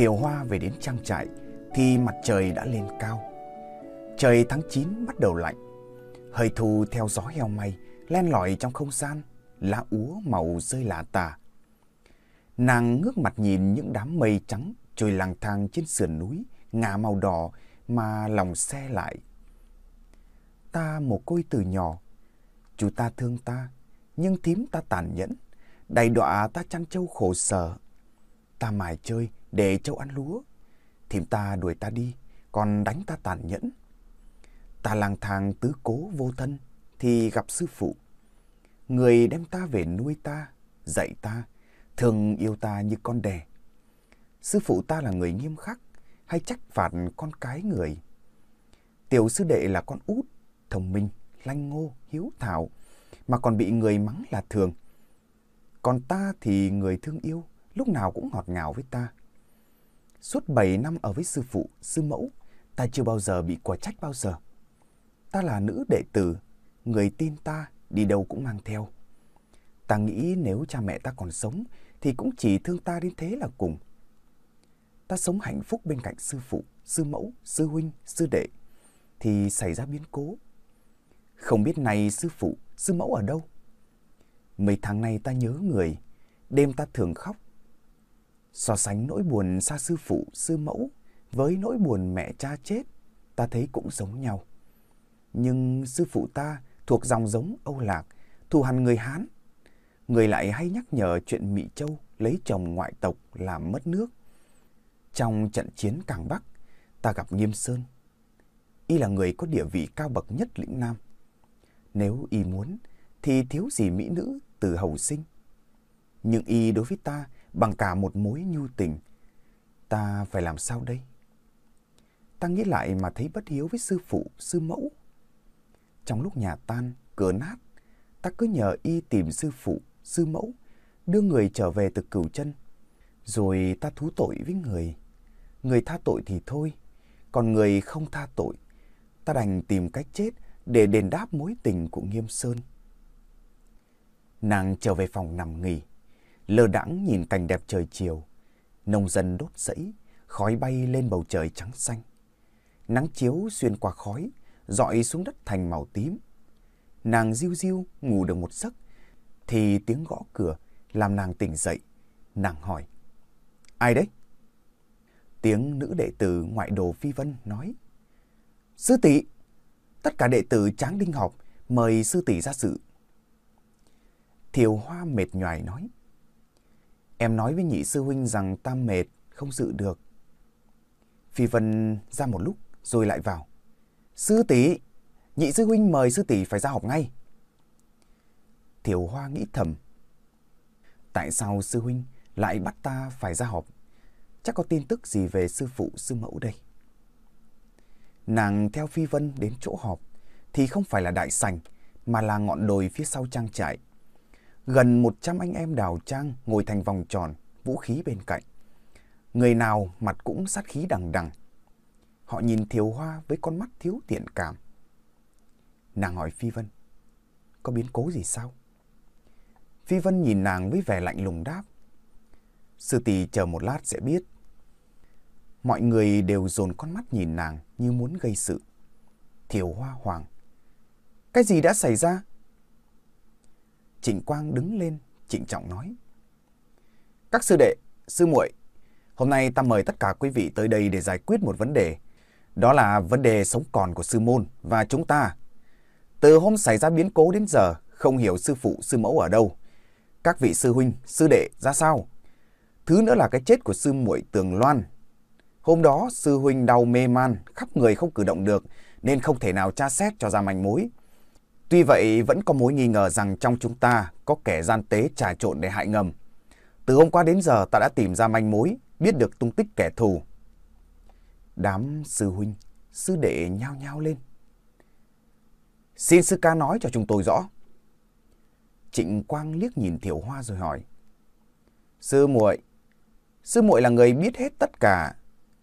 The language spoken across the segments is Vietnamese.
Kiều Hoa về đến trang trại thì mặt trời đã lên cao. Trời tháng 9 bắt đầu lạnh. Hơi thu theo gió heo may len lỏi trong không gian, lá úa màu rơi lạ tà. Nàng ngước mặt nhìn những đám mây trắng trôi lang thang trên sườn núi, ngả màu đỏ mà lòng xe lại. Ta một côi từ nhỏ, chú ta thương ta, nhưng thím ta tàn nhẫn, đầy đọa ta chăn trâu khổ sở. Ta mải chơi để châu ăn lúa, Thìm ta đuổi ta đi, còn đánh ta tàn nhẫn. Ta lang thang tứ cố vô thân, thì gặp sư phụ. Người đem ta về nuôi ta, dạy ta, thường yêu ta như con đẻ. Sư phụ ta là người nghiêm khắc, hay trách phạt con cái người. Tiểu sư đệ là con út, thông minh, lanh ngô, hiếu thảo, mà còn bị người mắng là thường. Còn ta thì người thương yêu, lúc nào cũng ngọt ngào với ta. Suốt 7 năm ở với sư phụ, sư mẫu, ta chưa bao giờ bị quả trách bao giờ. Ta là nữ đệ tử, người tin ta đi đâu cũng mang theo. Ta nghĩ nếu cha mẹ ta còn sống thì cũng chỉ thương ta đến thế là cùng. Ta sống hạnh phúc bên cạnh sư phụ, sư mẫu, sư huynh, sư đệ thì xảy ra biến cố. Không biết này sư phụ, sư mẫu ở đâu? Mấy tháng nay ta nhớ người, đêm ta thường khóc. So sánh nỗi buồn xa sư phụ, sư mẫu với nỗi buồn mẹ cha chết, ta thấy cũng giống nhau. Nhưng sư phụ ta thuộc dòng giống Âu Lạc, thù hằn người Hán. Người lại hay nhắc nhở chuyện Mỹ Châu lấy chồng ngoại tộc làm mất nước. Trong trận chiến Càng Bắc, ta gặp Nghiêm Sơn. Y là người có địa vị cao bậc nhất lĩnh Nam. Nếu Y muốn, thì thiếu gì mỹ nữ từ hầu sinh. Nhưng Y đối với ta bằng cả một mối nhu tình. Ta phải làm sao đây? Ta nghĩ lại mà thấy bất hiếu với sư phụ, sư mẫu. Trong lúc nhà tan, cửa nát, ta cứ nhờ y tìm sư phụ, sư mẫu, đưa người trở về từ cửu chân. Rồi ta thú tội với người. Người tha tội thì thôi, còn người không tha tội, ta đành tìm cách chết để đền đáp mối tình của Nghiêm Sơn. Nàng trở về phòng nằm nghỉ, lơ đãng nhìn cảnh đẹp trời chiều. Nông dân đốt rẫy, khói bay lên bầu trời trắng xanh. Nắng chiếu xuyên qua khói, dọi xuống đất thành màu tím. Nàng diêu diêu ngủ được một giấc, thì tiếng gõ cửa làm nàng tỉnh dậy. Nàng hỏi, ai đấy? Tiếng nữ đệ tử ngoại đồ Phi Vân nói, Sư tỷ, tất cả đệ tử Tráng Đinh họp, mời sư tỷ ra sự. Thiều Hoa mệt nhoài nói, Em nói với nhị sư huynh rằng ta mệt, không dự được. Phi Vân ra một lúc rồi lại vào. Sư tỷ, nhị sư huynh mời sư tỷ phải ra học ngay. Thiểu Hoa nghĩ thầm. Tại sao sư huynh lại bắt ta phải ra học? Chắc có tin tức gì về sư phụ sư mẫu đây. Nàng theo Phi Vân đến chỗ họp thì không phải là đại sảnh mà là ngọn đồi phía sau trang trại. Gần 100 anh em đào trang ngồi thành vòng tròn, vũ khí bên cạnh. Người nào mặt cũng sát khí đằng đằng. Họ nhìn Thiều Hoa với con mắt thiếu tiện cảm. Nàng hỏi Phi Vân, có biến cố gì sao? Phi Vân nhìn nàng với vẻ lạnh lùng đáp. Sư tỷ chờ một lát sẽ biết. Mọi người đều dồn con mắt nhìn nàng như muốn gây sự. Thiều Hoa hoàng. Cái gì đã xảy ra? Trịnh Quang đứng lên, trịnh trọng nói. Các sư đệ, sư muội, hôm nay ta mời tất cả quý vị tới đây để giải quyết một vấn đề đó là vấn đề sống còn của sư môn và chúng ta. Từ hôm xảy ra biến cố đến giờ, không hiểu sư phụ, sư mẫu ở đâu. Các vị sư huynh, sư đệ ra sao? Thứ nữa là cái chết của sư muội Tường Loan. Hôm đó sư huynh đau mê man, khắp người không cử động được nên không thể nào tra xét cho ra manh mối. Tuy vậy vẫn có mối nghi ngờ rằng trong chúng ta có kẻ gian tế trà trộn để hại ngầm. Từ hôm qua đến giờ ta đã tìm ra manh mối, biết được tung tích kẻ thù Đám sư huynh, sư đệ nhao nhao lên. Xin sư ca nói cho chúng tôi rõ. Trịnh Quang liếc nhìn Thiểu Hoa rồi hỏi. Sư muội, sư muội là người biết hết tất cả.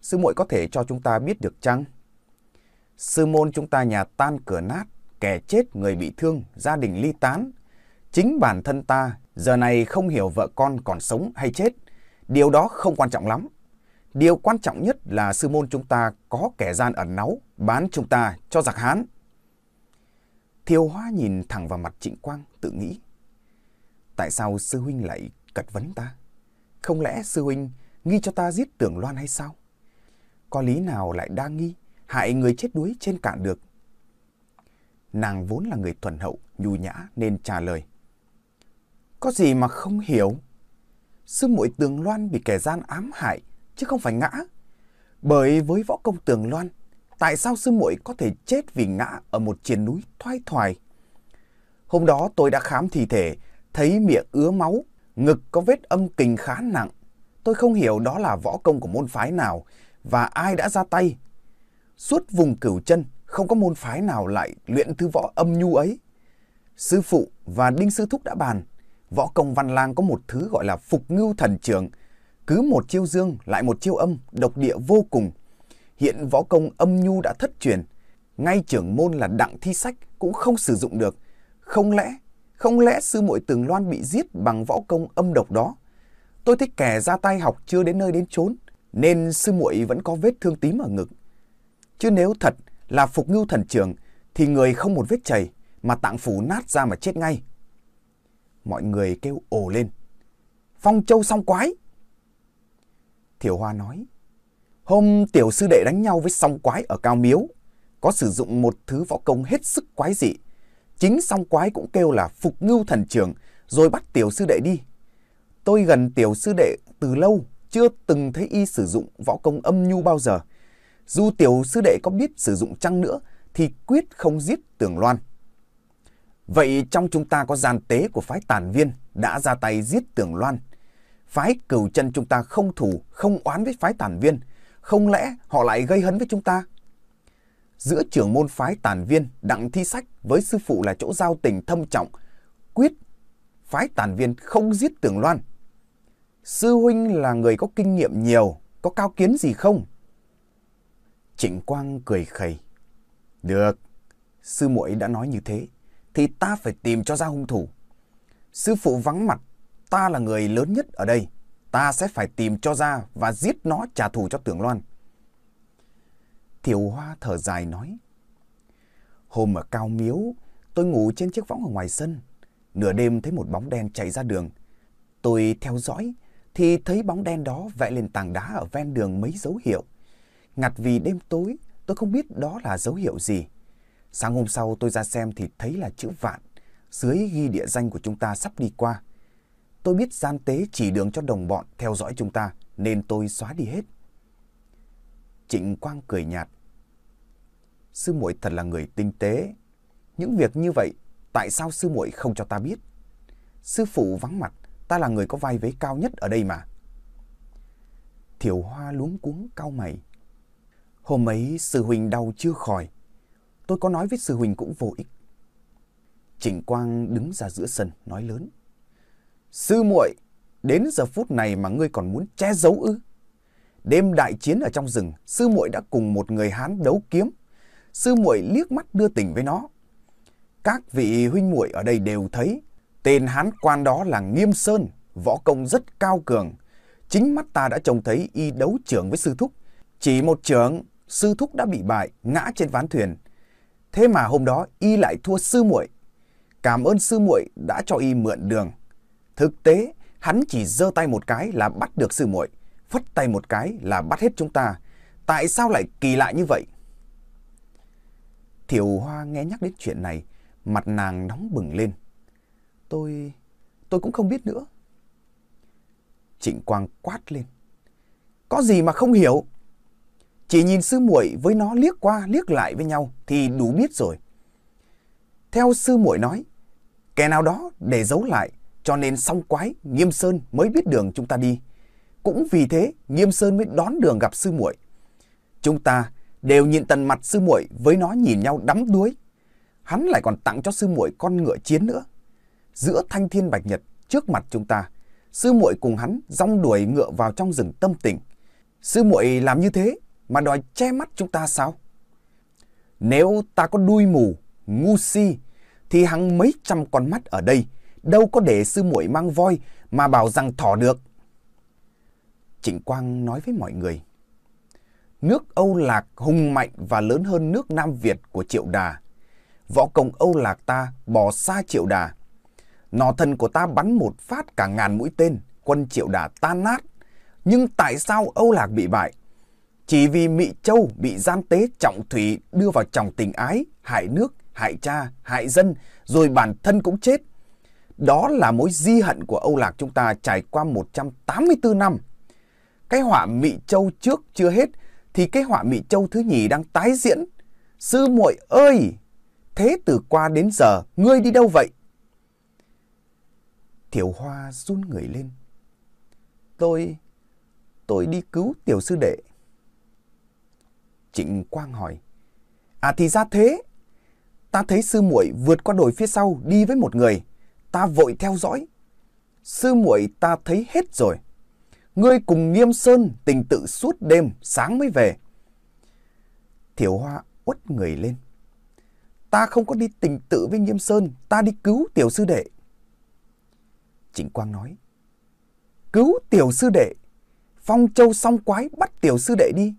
Sư muội có thể cho chúng ta biết được chăng? Sư môn chúng ta nhà tan cửa nát, kẻ chết người bị thương, gia đình ly tán. Chính bản thân ta giờ này không hiểu vợ con còn sống hay chết. Điều đó không quan trọng lắm. Điều quan trọng nhất là sư môn chúng ta có kẻ gian ẩn náu bán chúng ta cho giặc Hán. Thiều Hoa nhìn thẳng vào mặt Trịnh Quang tự nghĩ. Tại sao sư huynh lại cật vấn ta? Không lẽ sư huynh nghi cho ta giết tưởng loan hay sao? Có lý nào lại đa nghi, hại người chết đuối trên cạn được? Nàng vốn là người thuần hậu, nhu nhã nên trả lời. Có gì mà không hiểu? Sư muội tường loan bị kẻ gian ám hại, chứ không phải ngã. Bởi với võ công tường loan, tại sao sư muội có thể chết vì ngã ở một triền núi thoai thoải? Hôm đó tôi đã khám thi thể, thấy miệng ứa máu, ngực có vết âm kình khá nặng. Tôi không hiểu đó là võ công của môn phái nào và ai đã ra tay. Suốt vùng cửu chân, không có môn phái nào lại luyện thứ võ âm nhu ấy. Sư phụ và Đinh Sư Thúc đã bàn, võ công văn lang có một thứ gọi là phục ngưu thần trường. Cứ một chiêu dương lại một chiêu âm, độc địa vô cùng. Hiện võ công âm nhu đã thất truyền. Ngay trưởng môn là đặng thi sách cũng không sử dụng được. Không lẽ, không lẽ sư muội tường loan bị giết bằng võ công âm độc đó? Tôi thích kẻ ra tay học chưa đến nơi đến chốn, nên sư muội vẫn có vết thương tím ở ngực. Chứ nếu thật là phục ngưu thần trường, thì người không một vết chảy mà tạng phủ nát ra mà chết ngay. Mọi người kêu ồ lên. Phong châu song quái. Thiểu Hoa nói. Hôm tiểu sư đệ đánh nhau với song quái ở Cao Miếu. Có sử dụng một thứ võ công hết sức quái dị. Chính song quái cũng kêu là phục ngưu thần trường, rồi bắt tiểu sư đệ đi. Tôi gần tiểu sư đệ từ lâu chưa từng thấy y sử dụng võ công âm nhu bao giờ. Dù tiểu sư đệ có biết sử dụng chăng nữa thì quyết không giết tường loan. Vậy trong chúng ta có gian tế của phái tàn viên đã ra tay giết tường loan. Phái cửu chân chúng ta không thủ, không oán với phái tàn viên. Không lẽ họ lại gây hấn với chúng ta? Giữa trưởng môn phái tàn viên đặng thi sách với sư phụ là chỗ giao tình thâm trọng. Quyết phái tàn viên không giết tường loan. Sư huynh là người có kinh nghiệm nhiều, có cao kiến gì không? Trịnh Quang cười khẩy. Được, sư muội đã nói như thế, thì ta phải tìm cho ra hung thủ. Sư phụ vắng mặt, ta là người lớn nhất ở đây. Ta sẽ phải tìm cho ra và giết nó trả thù cho tưởng loan. Thiểu Hoa thở dài nói. Hôm ở Cao Miếu, tôi ngủ trên chiếc võng ở ngoài sân. Nửa đêm thấy một bóng đen chạy ra đường. Tôi theo dõi, thì thấy bóng đen đó vẽ lên tảng đá ở ven đường mấy dấu hiệu. Ngặt vì đêm tối, tôi không biết đó là dấu hiệu gì. Sáng hôm sau tôi ra xem thì thấy là chữ vạn, dưới ghi địa danh của chúng ta sắp đi qua. Tôi biết gian tế chỉ đường cho đồng bọn theo dõi chúng ta, nên tôi xóa đi hết. Trịnh Quang cười nhạt. Sư muội thật là người tinh tế. Những việc như vậy, tại sao sư muội không cho ta biết? Sư phụ vắng mặt, ta là người có vai vế cao nhất ở đây mà. Thiểu Hoa luống cuống cau mày. Hôm ấy sư huynh đau chưa khỏi. Tôi có nói với sư huynh cũng vô ích. Trịnh Quang đứng ra giữa sân nói lớn. Sư muội, đến giờ phút này mà ngươi còn muốn che giấu ư? Đêm đại chiến ở trong rừng, sư muội đã cùng một người Hán đấu kiếm. Sư muội liếc mắt đưa tình với nó. Các vị huynh muội ở đây đều thấy, tên Hán quan đó là Nghiêm Sơn, võ công rất cao cường. Chính mắt ta đã trông thấy y đấu trưởng với sư thúc. Chỉ một trưởng sư thúc đã bị bại, ngã trên ván thuyền. Thế mà hôm đó y lại thua sư muội. Cảm ơn sư muội đã cho y mượn đường. Thực tế, hắn chỉ giơ tay một cái là bắt được sư muội, phất tay một cái là bắt hết chúng ta. Tại sao lại kỳ lạ như vậy? Thiểu Hoa nghe nhắc đến chuyện này, mặt nàng nóng bừng lên. Tôi... tôi cũng không biết nữa. Trịnh Quang quát lên. Có gì mà không hiểu? Chỉ nhìn sư muội với nó liếc qua liếc lại với nhau thì đủ biết rồi. Theo sư muội nói, kẻ nào đó để giấu lại cho nên song quái Nghiêm Sơn mới biết đường chúng ta đi. Cũng vì thế Nghiêm Sơn mới đón đường gặp sư muội. Chúng ta đều nhìn tận mặt sư muội với nó nhìn nhau đắm đuối. Hắn lại còn tặng cho sư muội con ngựa chiến nữa. Giữa thanh thiên bạch nhật trước mặt chúng ta, sư muội cùng hắn rong đuổi ngựa vào trong rừng tâm tình. Sư muội làm như thế mà đòi che mắt chúng ta sao? Nếu ta có đuôi mù, ngu si, thì hàng mấy trăm con mắt ở đây đâu có để sư muội mang voi mà bảo rằng thỏ được. Trịnh Quang nói với mọi người. Nước Âu Lạc hùng mạnh và lớn hơn nước Nam Việt của Triệu Đà. Võ công Âu Lạc ta bỏ xa Triệu Đà. nò thần của ta bắn một phát cả ngàn mũi tên, quân Triệu Đà tan nát. Nhưng tại sao Âu Lạc bị bại? Chỉ vì Mị Châu bị gian tế trọng thủy đưa vào trọng tình ái, hại nước, hại cha, hại dân, rồi bản thân cũng chết. Đó là mối di hận của Âu Lạc chúng ta trải qua 184 năm. Cái họa Mị Châu trước chưa hết, thì cái họa Mị Châu thứ nhì đang tái diễn. Sư muội ơi! Thế từ qua đến giờ, ngươi đi đâu vậy? Thiểu Hoa run người lên. Tôi, tôi đi cứu tiểu sư đệ. Trịnh Quang hỏi. À thì ra thế. Ta thấy sư muội vượt qua đồi phía sau đi với một người. Ta vội theo dõi. Sư muội ta thấy hết rồi. Ngươi cùng Nghiêm Sơn tình tự suốt đêm, sáng mới về. Thiểu Hoa uất người lên. Ta không có đi tình tự với Nghiêm Sơn, ta đi cứu tiểu sư đệ. Trịnh Quang nói. Cứu tiểu sư đệ. Phong châu song quái bắt tiểu sư đệ đi.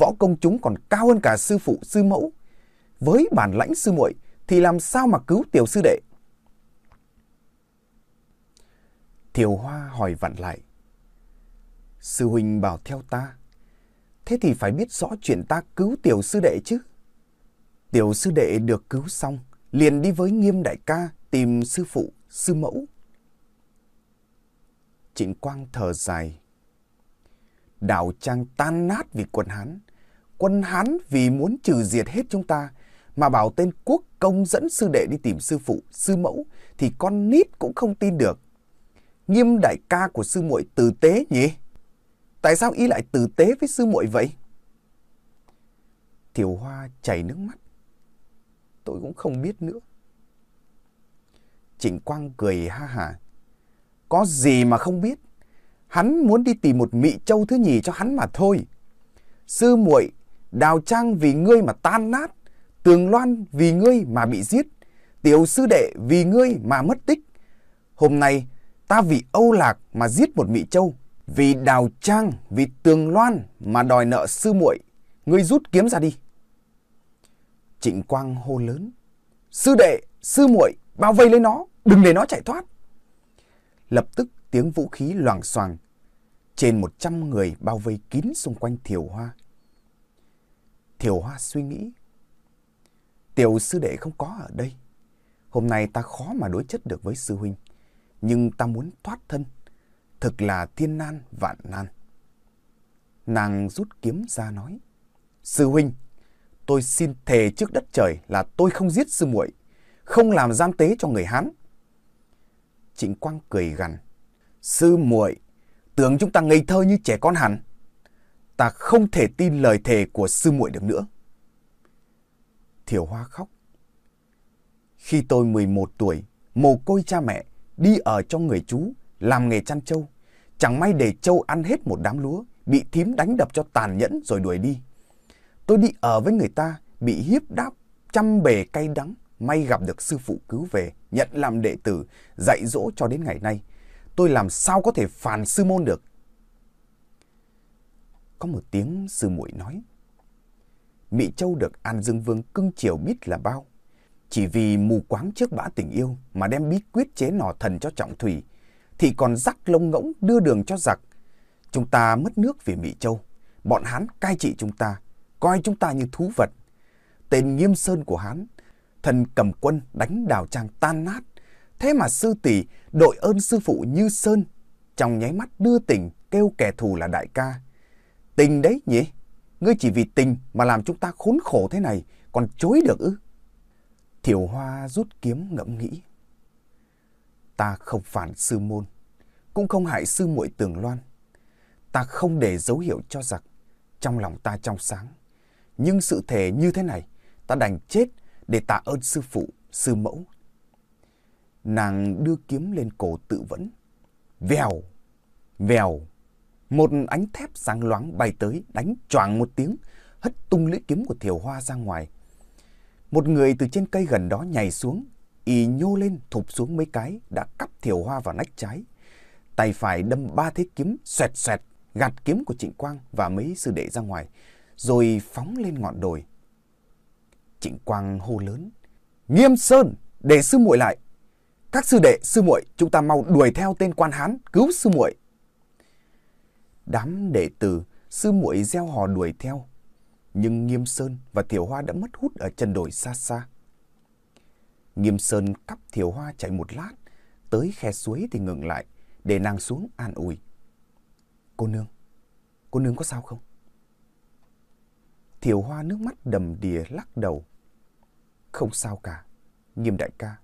Võ công chúng còn cao hơn cả sư phụ sư mẫu. Với bản lãnh sư muội thì làm sao mà cứu tiểu sư đệ? Thiều Hoa hỏi vặn lại. Sư huynh bảo theo ta. Thế thì phải biết rõ chuyện ta cứu tiểu sư đệ chứ. Tiểu sư đệ được cứu xong, liền đi với nghiêm đại ca tìm sư phụ, sư mẫu. Trịnh Quang thở dài. Đảo Trang tan nát vì quân Hán. Quân Hán vì muốn trừ diệt hết chúng ta, mà bảo tên quốc công dẫn sư đệ đi tìm sư phụ, sư mẫu, thì con nít cũng không tin được. Nghiêm đại ca của sư muội tử tế nhỉ? Tại sao y lại tử tế với sư muội vậy? Tiểu Hoa chảy nước mắt. Tôi cũng không biết nữa. Trịnh Quang cười ha hà. Có gì mà không biết. Hắn muốn đi tìm một mị châu thứ nhì cho hắn mà thôi. Sư muội đào trang vì ngươi mà tan nát. Tường loan vì ngươi mà bị giết. Tiểu sư đệ vì ngươi mà mất tích. Hôm nay ta vì Âu Lạc mà giết một mị châu. Vì đào trang, vì tường loan mà đòi nợ sư muội. Ngươi rút kiếm ra đi. Trịnh Quang hô lớn. Sư đệ, sư muội, bao vây lấy nó, đừng để nó chạy thoát. Lập tức tiếng vũ khí loảng xoàng. Trên một trăm người bao vây kín xung quanh Thiều Hoa. Thiều Hoa suy nghĩ. Tiểu sư đệ không có ở đây. Hôm nay ta khó mà đối chất được với sư huynh. Nhưng ta muốn thoát thân. Thực là thiên nan vạn nan. Nàng rút kiếm ra nói. Sư huynh, tôi xin thề trước đất trời là tôi không giết sư muội, không làm gian tế cho người Hán. Trịnh Quang cười gằn. Sư muội, tưởng chúng ta ngây thơ như trẻ con hẳn. Ta không thể tin lời thề của sư muội được nữa. Thiểu Hoa khóc. Khi tôi 11 tuổi, mồ côi cha mẹ, đi ở cho người chú, làm nghề chăn trâu. Chẳng may để trâu ăn hết một đám lúa, bị thím đánh đập cho tàn nhẫn rồi đuổi đi. Tôi đi ở với người ta, bị hiếp đáp, trăm bề cay đắng, may gặp được sư phụ cứu về, nhận làm đệ tử, dạy dỗ cho đến ngày nay. Tôi làm sao có thể phản sư môn được? Có một tiếng sư muội nói. Mỹ Châu được An Dương Vương cưng chiều biết là bao. Chỉ vì mù quáng trước bã tình yêu mà đem bí quyết chế nỏ thần cho trọng thủy, thì còn rắc lông ngỗng đưa đường cho giặc. Chúng ta mất nước vì Mỹ Châu. Bọn Hán cai trị chúng ta, coi chúng ta như thú vật. Tên Nghiêm Sơn của Hán, thần cầm quân đánh đào trang tan nát. Thế mà sư tỷ đội ơn sư phụ như Sơn, trong nháy mắt đưa tình kêu kẻ thù là đại ca. Tình đấy nhỉ? Ngươi chỉ vì tình mà làm chúng ta khốn khổ thế này, còn chối được ư? Thiểu Hoa rút kiếm ngẫm nghĩ. Ta không phản sư môn, cũng không hại sư muội tường loan. Ta không để dấu hiệu cho giặc, trong lòng ta trong sáng. Nhưng sự thể như thế này, ta đành chết để tạ ơn sư phụ, sư mẫu. Nàng đưa kiếm lên cổ tự vẫn. Vèo, vèo, một ánh thép sáng loáng bay tới, đánh choàng một tiếng, hất tung lưỡi kiếm của thiều hoa ra ngoài. Một người từ trên cây gần đó nhảy xuống, y nhô lên thụp xuống mấy cái, đã cắp thiều hoa vào nách trái. Tay phải đâm ba thế kiếm xoẹt xoẹt gạt kiếm của Trịnh Quang và mấy sư đệ ra ngoài, rồi phóng lên ngọn đồi. Trịnh Quang hô lớn, Nghiêm Sơn, để sư muội lại. Các sư đệ, sư muội, chúng ta mau đuổi theo tên quan hán, cứu sư muội. Đám đệ tử, sư muội gieo hò đuổi theo. Nhưng Nghiêm Sơn và Thiểu Hoa đã mất hút ở chân đồi xa xa. Nghiêm Sơn cắp Thiểu Hoa chạy một lát, tới khe suối thì ngừng lại, để nàng xuống an ủi. Cô nương, cô nương có sao không? Thiểu Hoa nước mắt đầm đìa lắc đầu. Không sao cả, Nghiêm đại ca.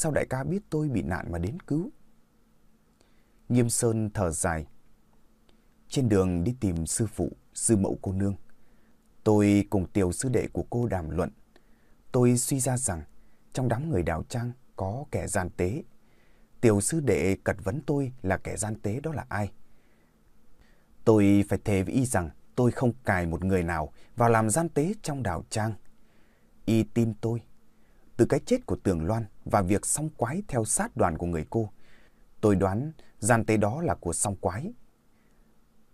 Sao đại ca biết tôi bị nạn mà đến cứu? Nghiêm Sơn thở dài. Trên đường đi tìm sư phụ, sư mẫu cô nương. Tôi cùng tiểu sư đệ của cô đàm luận. Tôi suy ra rằng trong đám người đào trang có kẻ gian tế. Tiểu sư đệ cật vấn tôi là kẻ gian tế đó là ai? Tôi phải thề với y rằng tôi không cài một người nào vào làm gian tế trong đào trang. Y tin tôi. Từ cái chết của Tường Loan và việc song quái theo sát đoàn của người cô, tôi đoán gian tế đó là của song quái.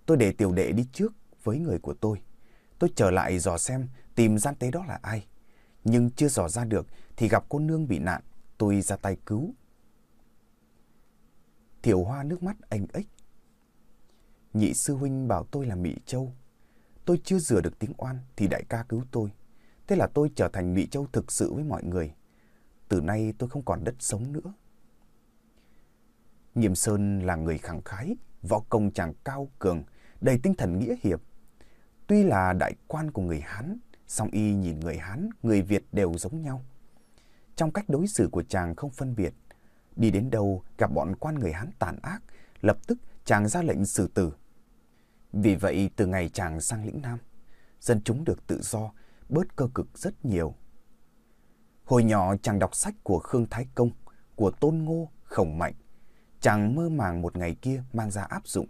Tôi để tiểu đệ đi trước với người của tôi. Tôi trở lại dò xem tìm gian tế đó là ai. Nhưng chưa dò ra được thì gặp cô nương bị nạn, tôi ra tay cứu. Thiểu hoa nước mắt anh ếch. Nhị sư huynh bảo tôi là Mỹ Châu. Tôi chưa rửa được tiếng oan thì đại ca cứu tôi. Thế là tôi trở thành Mỹ Châu thực sự với mọi người. Từ nay tôi không còn đất sống nữa. Nghiêm Sơn là người khẳng khái, võ công chàng cao cường, đầy tinh thần nghĩa hiệp. Tuy là đại quan của người Hán, song y nhìn người Hán, người Việt đều giống nhau. Trong cách đối xử của chàng không phân biệt, đi đến đâu gặp bọn quan người Hán tàn ác, lập tức chàng ra lệnh xử tử. Vì vậy từ ngày chàng sang lĩnh Nam, dân chúng được tự do, bớt cơ cực rất nhiều. Hồi nhỏ chàng đọc sách của Khương Thái Công, của Tôn Ngô, Khổng Mạnh. Chàng mơ màng một ngày kia mang ra áp dụng.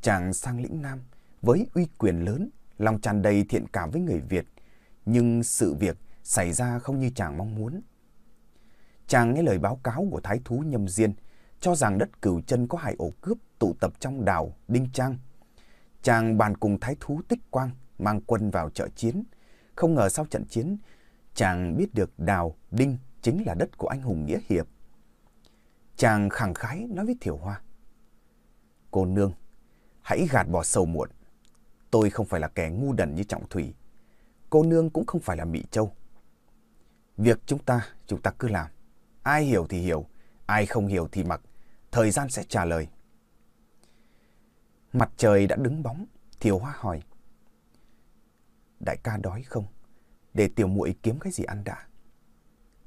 Chàng sang lĩnh Nam với uy quyền lớn, lòng tràn đầy thiện cảm với người Việt. Nhưng sự việc xảy ra không như chàng mong muốn. Chàng nghe lời báo cáo của Thái Thú Nhâm Diên, cho rằng đất cửu chân có hai ổ cướp tụ tập trong đảo Đinh Trang. Chàng bàn cùng Thái Thú Tích Quang mang quân vào trợ chiến. Không ngờ sau trận chiến, chàng biết được đào Đinh chính là đất của anh hùng Nghĩa Hiệp. Chàng khẳng khái nói với Thiểu Hoa. Cô nương, hãy gạt bỏ sầu muộn. Tôi không phải là kẻ ngu đần như Trọng Thủy. Cô nương cũng không phải là Mỹ Châu. Việc chúng ta, chúng ta cứ làm. Ai hiểu thì hiểu, ai không hiểu thì mặc. Thời gian sẽ trả lời. Mặt trời đã đứng bóng, Thiều Hoa hỏi. Đại ca đói không? Để tiểu muội kiếm cái gì ăn đã.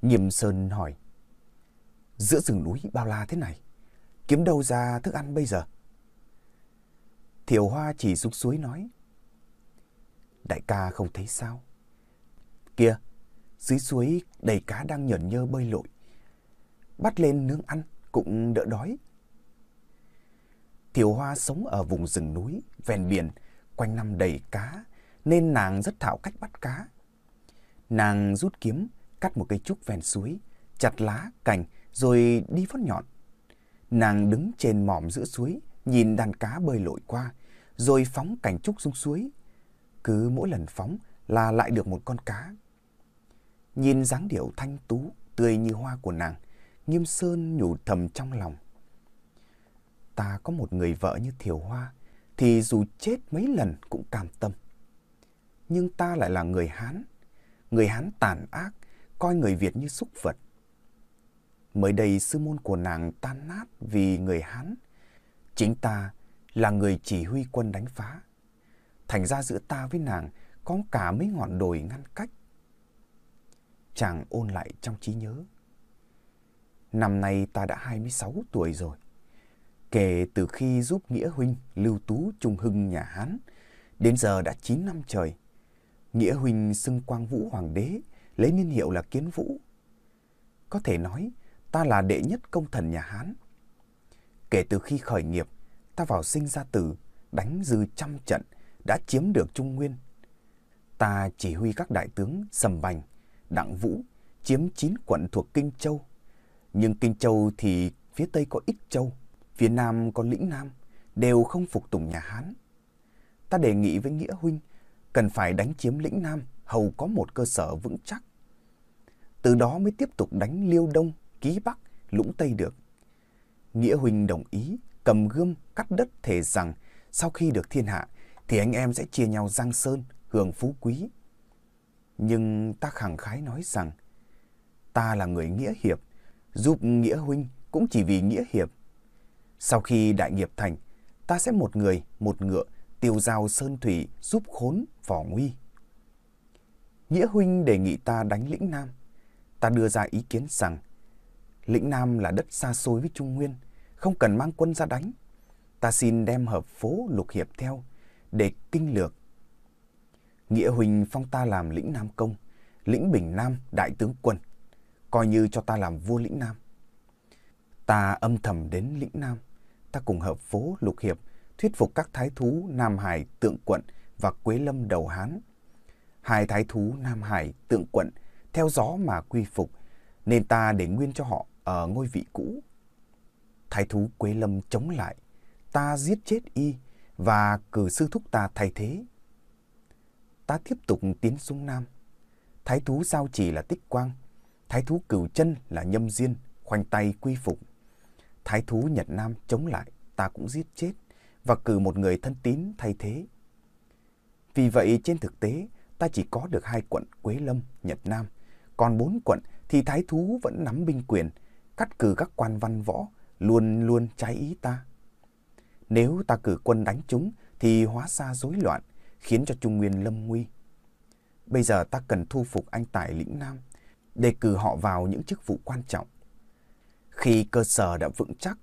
Nghiêm Sơn hỏi. Giữa rừng núi bao la thế này, kiếm đâu ra thức ăn bây giờ? Thiểu Hoa chỉ xuống suối nói. Đại ca không thấy sao? Kia, dưới suối đầy cá đang nhởn nhơ bơi lội. Bắt lên nướng ăn cũng đỡ đói. Thiểu Hoa sống ở vùng rừng núi, ven biển, quanh năm đầy cá, nên nàng rất thạo cách bắt cá. Nàng rút kiếm, cắt một cây trúc ven suối, chặt lá, cành, rồi đi vót nhọn. Nàng đứng trên mỏm giữa suối, nhìn đàn cá bơi lội qua, rồi phóng cành trúc xuống suối. Cứ mỗi lần phóng là lại được một con cá. Nhìn dáng điệu thanh tú, tươi như hoa của nàng, Nghiêm Sơn nhủ thầm trong lòng. Ta có một người vợ như Thiều Hoa, thì dù chết mấy lần cũng cam tâm. Nhưng ta lại là người Hán, người Hán tàn ác, coi người Việt như súc vật. Mới đây sư môn của nàng tan nát vì người Hán. Chính ta là người chỉ huy quân đánh phá. Thành ra giữa ta với nàng có cả mấy ngọn đồi ngăn cách. Chàng ôn lại trong trí nhớ. Năm nay ta đã 26 tuổi rồi. Kể từ khi giúp Nghĩa Huynh lưu tú trung hưng nhà Hán, đến giờ đã 9 năm trời. Nghĩa Huynh xưng quang vũ hoàng đế, lấy niên hiệu là Kiến Vũ. Có thể nói, ta là đệ nhất công thần nhà Hán. Kể từ khi khởi nghiệp, ta vào sinh ra tử, đánh dư trăm trận, đã chiếm được Trung Nguyên. Ta chỉ huy các đại tướng Sầm Bành, Đặng Vũ, chiếm chín quận thuộc Kinh Châu. Nhưng Kinh Châu thì phía Tây có Ích Châu, phía Nam có Lĩnh Nam, đều không phục tùng nhà Hán. Ta đề nghị với Nghĩa Huynh cần phải đánh chiếm lĩnh Nam hầu có một cơ sở vững chắc. Từ đó mới tiếp tục đánh Liêu Đông, Ký Bắc, Lũng Tây được. Nghĩa Huynh đồng ý, cầm gươm cắt đất thề rằng sau khi được thiên hạ thì anh em sẽ chia nhau giang sơn, hưởng phú quý. Nhưng ta khẳng khái nói rằng ta là người nghĩa hiệp, giúp Nghĩa Huynh cũng chỉ vì Nghĩa hiệp. Sau khi đại nghiệp thành, ta sẽ một người, một ngựa, tiêu giao sơn thủy giúp khốn, vỏ nguy. Nghĩa Huynh đề nghị ta đánh lĩnh Nam. Ta đưa ra ý kiến rằng lĩnh Nam là đất xa xôi với Trung Nguyên, không cần mang quân ra đánh. Ta xin đem hợp phố lục hiệp theo để kinh lược. Nghĩa Huynh phong ta làm lĩnh Nam Công, lĩnh Bình Nam đại tướng quân, coi như cho ta làm vua lĩnh Nam. Ta âm thầm đến lĩnh Nam, ta cùng hợp phố lục hiệp thuyết phục các thái thú Nam Hải tượng quận và Quế Lâm đầu Hán. Hai thái thú Nam Hải tượng quận theo gió mà quy phục, nên ta để nguyên cho họ ở ngôi vị cũ. Thái thú Quế Lâm chống lại, ta giết chết y và cử sư thúc ta thay thế. Ta tiếp tục tiến xuống Nam. Thái thú Giao Chỉ là Tích Quang, thái thú Cửu Chân là Nhâm Diên, khoanh tay quy phục. Thái thú Nhật Nam chống lại, ta cũng giết chết và cử một người thân tín thay thế. Vì vậy trên thực tế, ta chỉ có được hai quận Quế Lâm, Nhật Nam, còn bốn quận thì thái thú vẫn nắm binh quyền, cắt cử các quan văn võ, luôn luôn trái ý ta. Nếu ta cử quân đánh chúng thì hóa ra rối loạn, khiến cho Trung Nguyên lâm nguy. Bây giờ ta cần thu phục anh Tài lĩnh Nam, để cử họ vào những chức vụ quan trọng. Khi cơ sở đã vững chắc,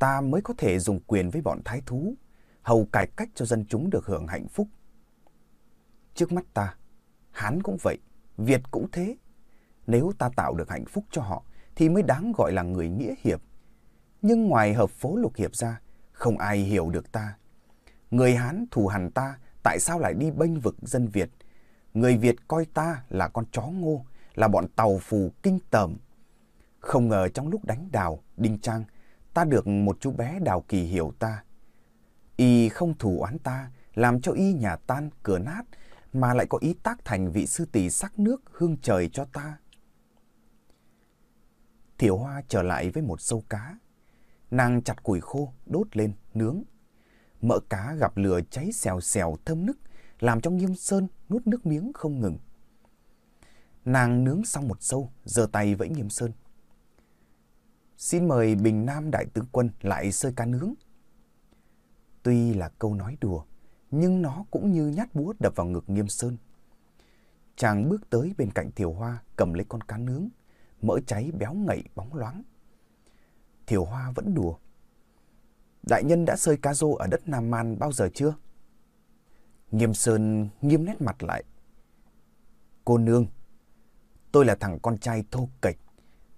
ta mới có thể dùng quyền với bọn thái thú, hầu cải cách cho dân chúng được hưởng hạnh phúc. Trước mắt ta, Hán cũng vậy, Việt cũng thế. Nếu ta tạo được hạnh phúc cho họ, thì mới đáng gọi là người nghĩa hiệp. Nhưng ngoài hợp phố lục hiệp ra, không ai hiểu được ta. Người Hán thù hằn ta, tại sao lại đi bênh vực dân Việt? Người Việt coi ta là con chó ngô, là bọn tàu phù kinh tởm. Không ngờ trong lúc đánh đào, đinh trang, ta được một chú bé đào kỳ hiểu ta. Y không thù oán ta, làm cho y nhà tan, cửa nát, mà lại có ý tác thành vị sư tỷ sắc nước hương trời cho ta. Thiểu Hoa trở lại với một sâu cá. Nàng chặt củi khô, đốt lên, nướng. Mỡ cá gặp lửa cháy xèo xèo thơm nức, làm cho Nghiêm Sơn nuốt nước miếng không ngừng. Nàng nướng xong một sâu, giơ tay vẫy Nghiêm Sơn. Xin mời Bình Nam Đại tướng quân lại sơi cá nướng. Tuy là câu nói đùa, nhưng nó cũng như nhát búa đập vào ngực Nghiêm Sơn. Chàng bước tới bên cạnh Thiều Hoa cầm lấy con cá nướng, mỡ cháy béo ngậy bóng loáng. Thiều Hoa vẫn đùa. Đại nhân đã sơi cá rô ở đất Nam Man bao giờ chưa? Nghiêm Sơn nghiêm nét mặt lại. Cô nương, tôi là thằng con trai thô kệch,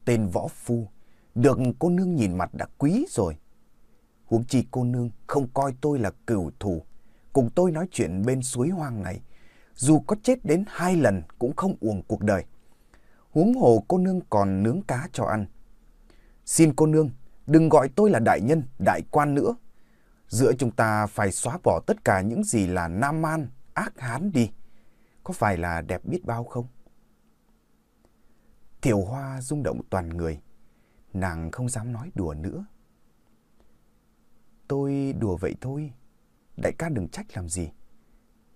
tên Võ Phu, được cô nương nhìn mặt đã quý rồi. Huống chi cô nương không coi tôi là cửu thù, cùng tôi nói chuyện bên suối hoang này, dù có chết đến hai lần cũng không uổng cuộc đời. Huống hồ cô nương còn nướng cá cho ăn. Xin cô nương, đừng gọi tôi là đại nhân, đại quan nữa. Giữa chúng ta phải xóa bỏ tất cả những gì là nam man, ác hán đi. Có phải là đẹp biết bao không? Thiểu hoa rung động toàn người. Nàng không dám nói đùa nữa. Tôi đùa vậy thôi. Đại ca đừng trách làm gì.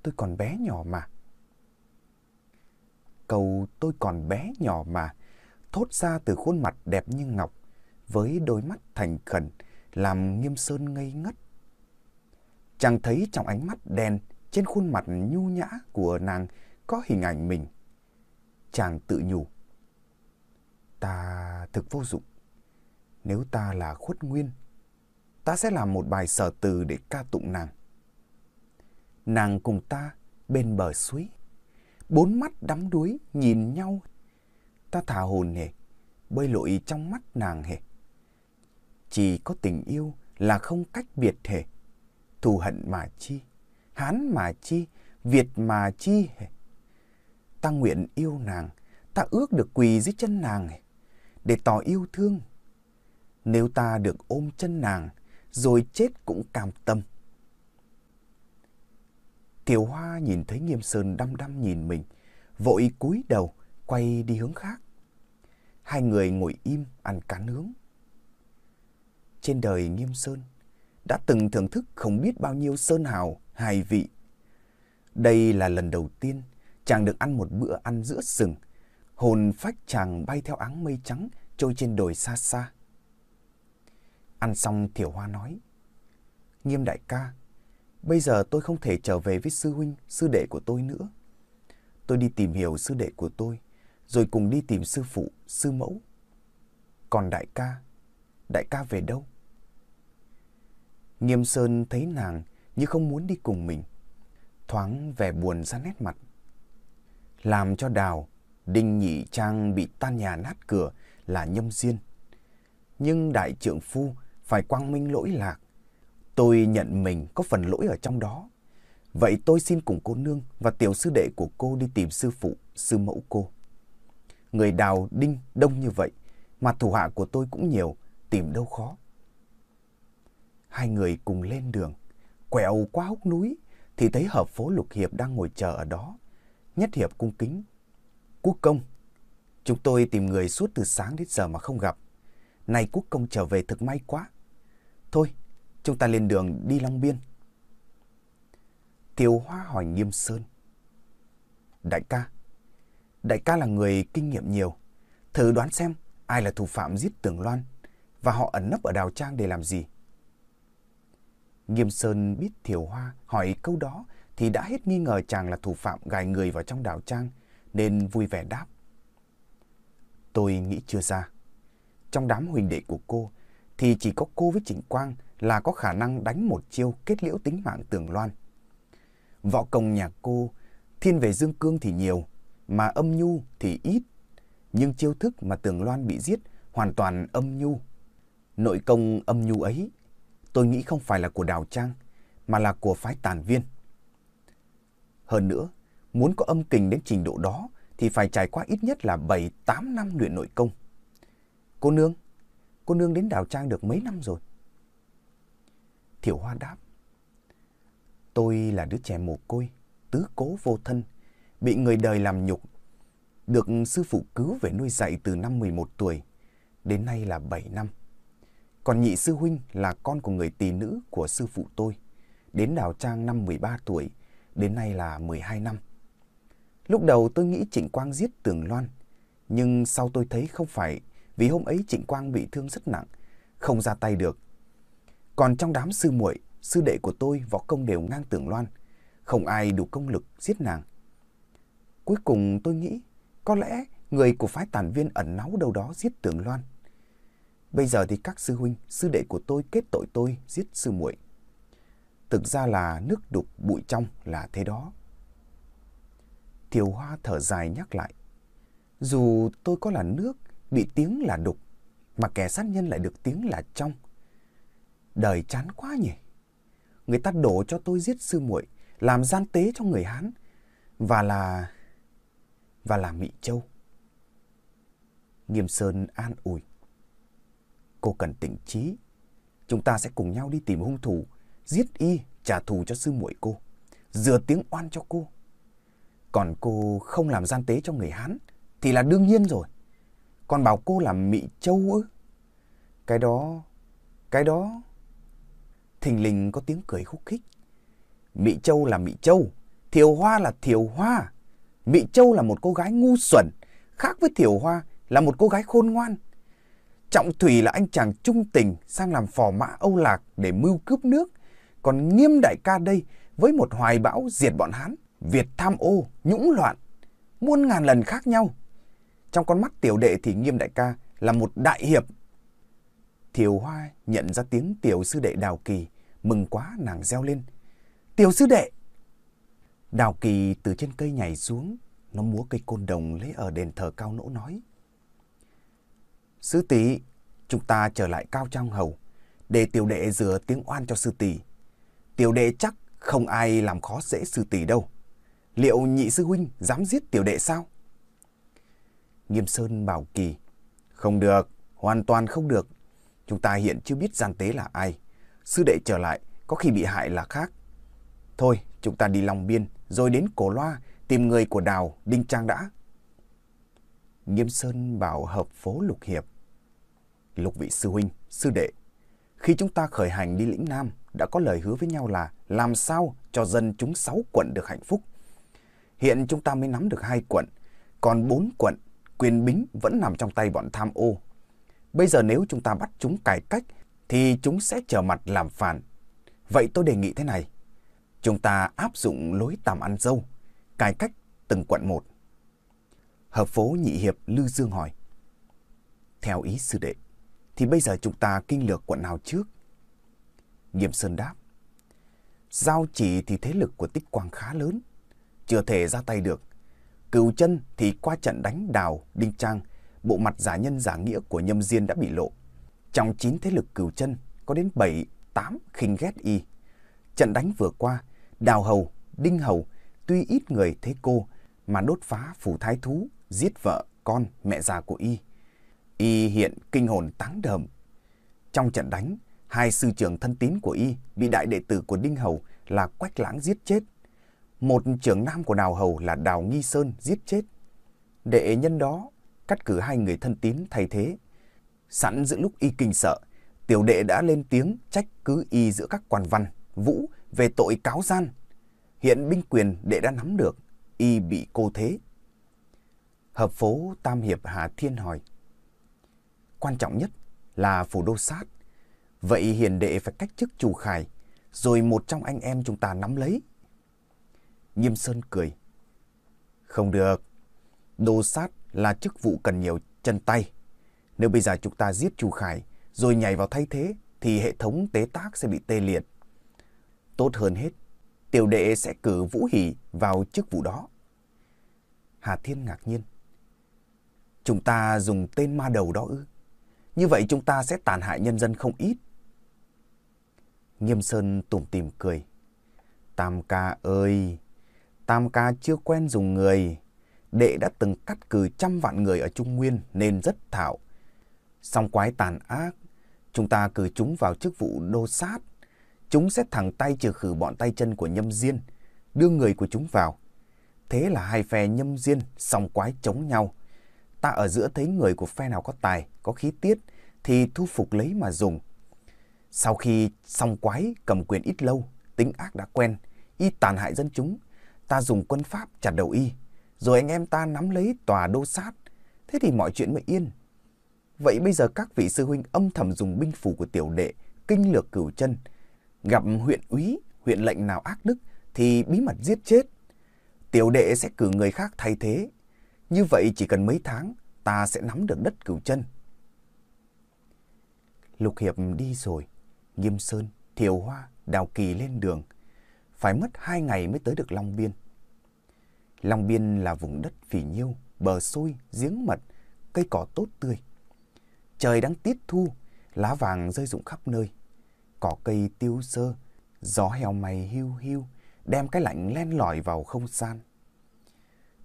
Tôi còn bé nhỏ mà. cầu tôi còn bé nhỏ mà, thốt ra từ khuôn mặt đẹp như ngọc, với đôi mắt thành khẩn, làm nghiêm sơn ngây ngất. Chàng thấy trong ánh mắt đen, trên khuôn mặt nhu nhã của nàng có hình ảnh mình. Chàng tự nhủ. Ta thực vô dụng. Nếu ta là khuất nguyên, ta sẽ làm một bài sở từ để ca tụng nàng. Nàng cùng ta bên bờ suối, bốn mắt đắm đuối nhìn nhau. Ta thả hồn hề, bơi lội trong mắt nàng hề. Chỉ có tình yêu là không cách biệt hề. Thù hận mà chi, Hán mà chi, Việt mà chi hề. Ta nguyện yêu nàng, ta ước được quỳ dưới chân nàng hề, để tỏ yêu thương. Nếu ta được ôm chân nàng, rồi chết cũng cam tâm. Tiểu Hoa nhìn thấy Nghiêm Sơn đăm đăm nhìn mình, vội cúi đầu, quay đi hướng khác. Hai người ngồi im ăn cá nướng. Trên đời Nghiêm Sơn đã từng thưởng thức không biết bao nhiêu sơn hào, hài vị. Đây là lần đầu tiên chàng được ăn một bữa ăn giữa rừng. Hồn phách chàng bay theo áng mây trắng trôi trên đồi xa xa. Ăn xong Thiểu Hoa nói, Nghiêm đại ca, bây giờ tôi không thể trở về với sư huynh, sư đệ của tôi nữa. Tôi đi tìm hiểu sư đệ của tôi, rồi cùng đi tìm sư phụ, sư mẫu. Còn đại ca, đại ca về đâu? Nghiêm Sơn thấy nàng như không muốn đi cùng mình. Thoáng vẻ buồn ra nét mặt. Làm cho Đào, Đinh Nhị Trang bị tan nhà nát cửa là nhâm diên. Nhưng đại trượng phu phải quang minh lỗi lạc. Tôi nhận mình có phần lỗi ở trong đó. Vậy tôi xin cùng cô nương và tiểu sư đệ của cô đi tìm sư phụ, sư mẫu cô. Người đào đinh đông như vậy, mà thủ hạ của tôi cũng nhiều, tìm đâu khó. Hai người cùng lên đường, quẹo qua hốc núi, thì thấy hợp phố Lục Hiệp đang ngồi chờ ở đó. Nhất Hiệp cung kính. Quốc công, chúng tôi tìm người suốt từ sáng đến giờ mà không gặp. Này quốc công trở về thực may quá. Thôi, chúng ta lên đường đi Long Biên. Tiêu Hoa hỏi Nghiêm Sơn. Đại ca, đại ca là người kinh nghiệm nhiều. Thử đoán xem ai là thủ phạm giết Tường Loan và họ ẩn nấp ở Đào Trang để làm gì. Nghiêm Sơn biết Thiều Hoa hỏi câu đó thì đã hết nghi ngờ chàng là thủ phạm gài người vào trong Đào Trang nên vui vẻ đáp. Tôi nghĩ chưa ra. Trong đám huỳnh đệ của cô thì chỉ có cô với Trịnh Quang là có khả năng đánh một chiêu kết liễu tính mạng Tường Loan. Võ công nhà cô thiên về dương cương thì nhiều, mà âm nhu thì ít. Nhưng chiêu thức mà Tường Loan bị giết hoàn toàn âm nhu. Nội công âm nhu ấy, tôi nghĩ không phải là của Đào Trang, mà là của phái tàn viên. Hơn nữa, muốn có âm kình đến trình độ đó thì phải trải qua ít nhất là 7-8 năm luyện nội công. Cô nương, cô nương đến Đào Trang được mấy năm rồi? Thiểu Hoa đáp. Tôi là đứa trẻ mồ côi, tứ cố vô thân, bị người đời làm nhục, được sư phụ cứu về nuôi dạy từ năm 11 tuổi, đến nay là 7 năm. Còn nhị sư huynh là con của người tỷ nữ của sư phụ tôi, đến Đào Trang năm 13 tuổi, đến nay là 12 năm. Lúc đầu tôi nghĩ Trịnh Quang giết Tường Loan, nhưng sau tôi thấy không phải vì hôm ấy Trịnh Quang bị thương rất nặng, không ra tay được. Còn trong đám sư muội, sư đệ của tôi võ công đều ngang Tưởng Loan, không ai đủ công lực giết nàng. Cuối cùng tôi nghĩ, có lẽ người của phái tàn viên ẩn náu đâu đó giết Tưởng Loan. Bây giờ thì các sư huynh, sư đệ của tôi kết tội tôi giết sư muội. Thực ra là nước đục bụi trong là thế đó. Thiều Hoa thở dài nhắc lại. Dù tôi có là nước, bị tiếng là đục, mà kẻ sát nhân lại được tiếng là trong. Đời chán quá nhỉ. Người ta đổ cho tôi giết sư muội, làm gian tế cho người Hán, và là... và là Mị Châu. Nghiêm Sơn an ủi. Cô cần tỉnh trí. Chúng ta sẽ cùng nhau đi tìm hung thủ, giết y, trả thù cho sư muội cô, rửa tiếng oan cho cô. Còn cô không làm gian tế cho người Hán thì là đương nhiên rồi. Còn bảo cô là mỹ châu ư? Cái đó, cái đó... Thình lình có tiếng cười khúc khích. mỹ châu là mỹ châu, thiều hoa là thiều hoa. mỹ châu là một cô gái ngu xuẩn, khác với thiều hoa là một cô gái khôn ngoan. Trọng Thủy là anh chàng trung tình sang làm phò mã Âu Lạc để mưu cướp nước. Còn Nghiêm Đại ca đây với một hoài bão diệt bọn Hán Việt tham ô, nhũng loạn, muôn ngàn lần khác nhau. Trong con mắt tiểu đệ thì nghiêm đại ca là một đại hiệp. Thiều Hoa nhận ra tiếng tiểu sư đệ Đào Kỳ, mừng quá nàng reo lên. Tiểu sư đệ! Đào Kỳ từ trên cây nhảy xuống, nó múa cây côn đồng lấy ở đền thờ cao nỗ nói. Sư tỷ, chúng ta trở lại cao trang hầu, để tiểu đệ rửa tiếng oan cho sư tỷ. Tiểu đệ chắc không ai làm khó dễ sư tỷ đâu liệu nhị sư huynh dám giết tiểu đệ sao? Nghiêm Sơn bảo Kỳ, không được, hoàn toàn không được. Chúng ta hiện chưa biết gian tế là ai. sư đệ trở lại, có khi bị hại là khác. Thôi, chúng ta đi Long Biên, rồi đến Cổ Loa, tìm người của Đào, Đinh Trang đã. Nghiêm Sơn bảo hợp phố Lục Hiệp. Lục vị sư huynh, sư đệ, khi chúng ta khởi hành đi lĩnh Nam, đã có lời hứa với nhau là làm sao cho dân chúng sáu quận được hạnh phúc. Hiện chúng ta mới nắm được hai quận, còn bốn quận, quyền bính vẫn nằm trong tay bọn tham ô. Bây giờ nếu chúng ta bắt chúng cải cách, thì chúng sẽ trở mặt làm phản. Vậy tôi đề nghị thế này, chúng ta áp dụng lối tàm ăn dâu, cải cách từng quận một. Hợp phố nhị hiệp Lư Dương hỏi. Theo ý sư đệ, thì bây giờ chúng ta kinh lược quận nào trước? Nghiêm Sơn đáp. Giao chỉ thì thế lực của tích quang khá lớn, chưa thể ra tay được. Cửu chân thì qua trận đánh đào, đinh trang, bộ mặt giả nhân giả nghĩa của nhâm diên đã bị lộ. Trong chín thế lực cửu chân, có đến 7, 8 khinh ghét y. Trận đánh vừa qua, đào hầu, đinh hầu, tuy ít người thế cô, mà đốt phá phủ thái thú, giết vợ, con, mẹ già của y. Y hiện kinh hồn táng đờm. Trong trận đánh, hai sư trưởng thân tín của Y bị đại đệ tử của Đinh Hầu là Quách Lãng giết chết. Một trưởng nam của Đào Hầu là Đào Nghi Sơn giết chết. Đệ nhân đó cắt cử hai người thân tín thay thế. Sẵn giữa lúc Y kinh sợ, tiểu đệ đã lên tiếng trách cứ Y giữa các quan văn, vũ về tội cáo gian. Hiện binh quyền đệ đã nắm được, Y bị cô thế. Hợp phố Tam Hiệp Hà Thiên hỏi. Quan trọng nhất là phủ đô sát Vậy hiền đệ phải cách chức chủ khải, rồi một trong anh em chúng ta nắm lấy. Nghiêm Sơn cười. Không được. Đô sát là chức vụ cần nhiều chân tay. Nếu bây giờ chúng ta giết chủ khải, rồi nhảy vào thay thế, thì hệ thống tế tác sẽ bị tê liệt. Tốt hơn hết, tiểu đệ sẽ cử Vũ Hỷ vào chức vụ đó. Hà Thiên ngạc nhiên. Chúng ta dùng tên ma đầu đó ư? Như vậy chúng ta sẽ tàn hại nhân dân không ít. Nghiêm Sơn tủm tỉm cười. Tam ca ơi, Tam ca chưa quen dùng người. Đệ đã từng cắt cử trăm vạn người ở Trung Nguyên nên rất thạo. Song quái tàn ác, chúng ta cử chúng vào chức vụ đô sát. Chúng sẽ thẳng tay trừ khử bọn tay chân của nhâm diên, đưa người của chúng vào. Thế là hai phe nhâm diên, song quái chống nhau. Ta ở giữa thấy người của phe nào có tài, có khí tiết, thì thu phục lấy mà dùng. Sau khi song quái cầm quyền ít lâu, tính ác đã quen, y tàn hại dân chúng, ta dùng quân pháp chặt đầu y, rồi anh em ta nắm lấy tòa đô sát, thế thì mọi chuyện mới yên. Vậy bây giờ các vị sư huynh âm thầm dùng binh phủ của tiểu đệ, kinh lược cửu chân, gặp huyện úy, huyện lệnh nào ác đức thì bí mật giết chết. Tiểu đệ sẽ cử người khác thay thế. Như vậy chỉ cần mấy tháng, ta sẽ nắm được đất cửu chân. Lục Hiệp đi rồi. Nghiêm Sơn, Thiều Hoa, Đào Kỳ lên đường. Phải mất hai ngày mới tới được Long Biên. Long Biên là vùng đất phì nhiêu, bờ sôi, giếng mật, cây cỏ tốt tươi. Trời đang tiết thu, lá vàng rơi rụng khắp nơi. Cỏ cây tiêu sơ, gió heo mày hiu hiu, đem cái lạnh len lỏi vào không gian.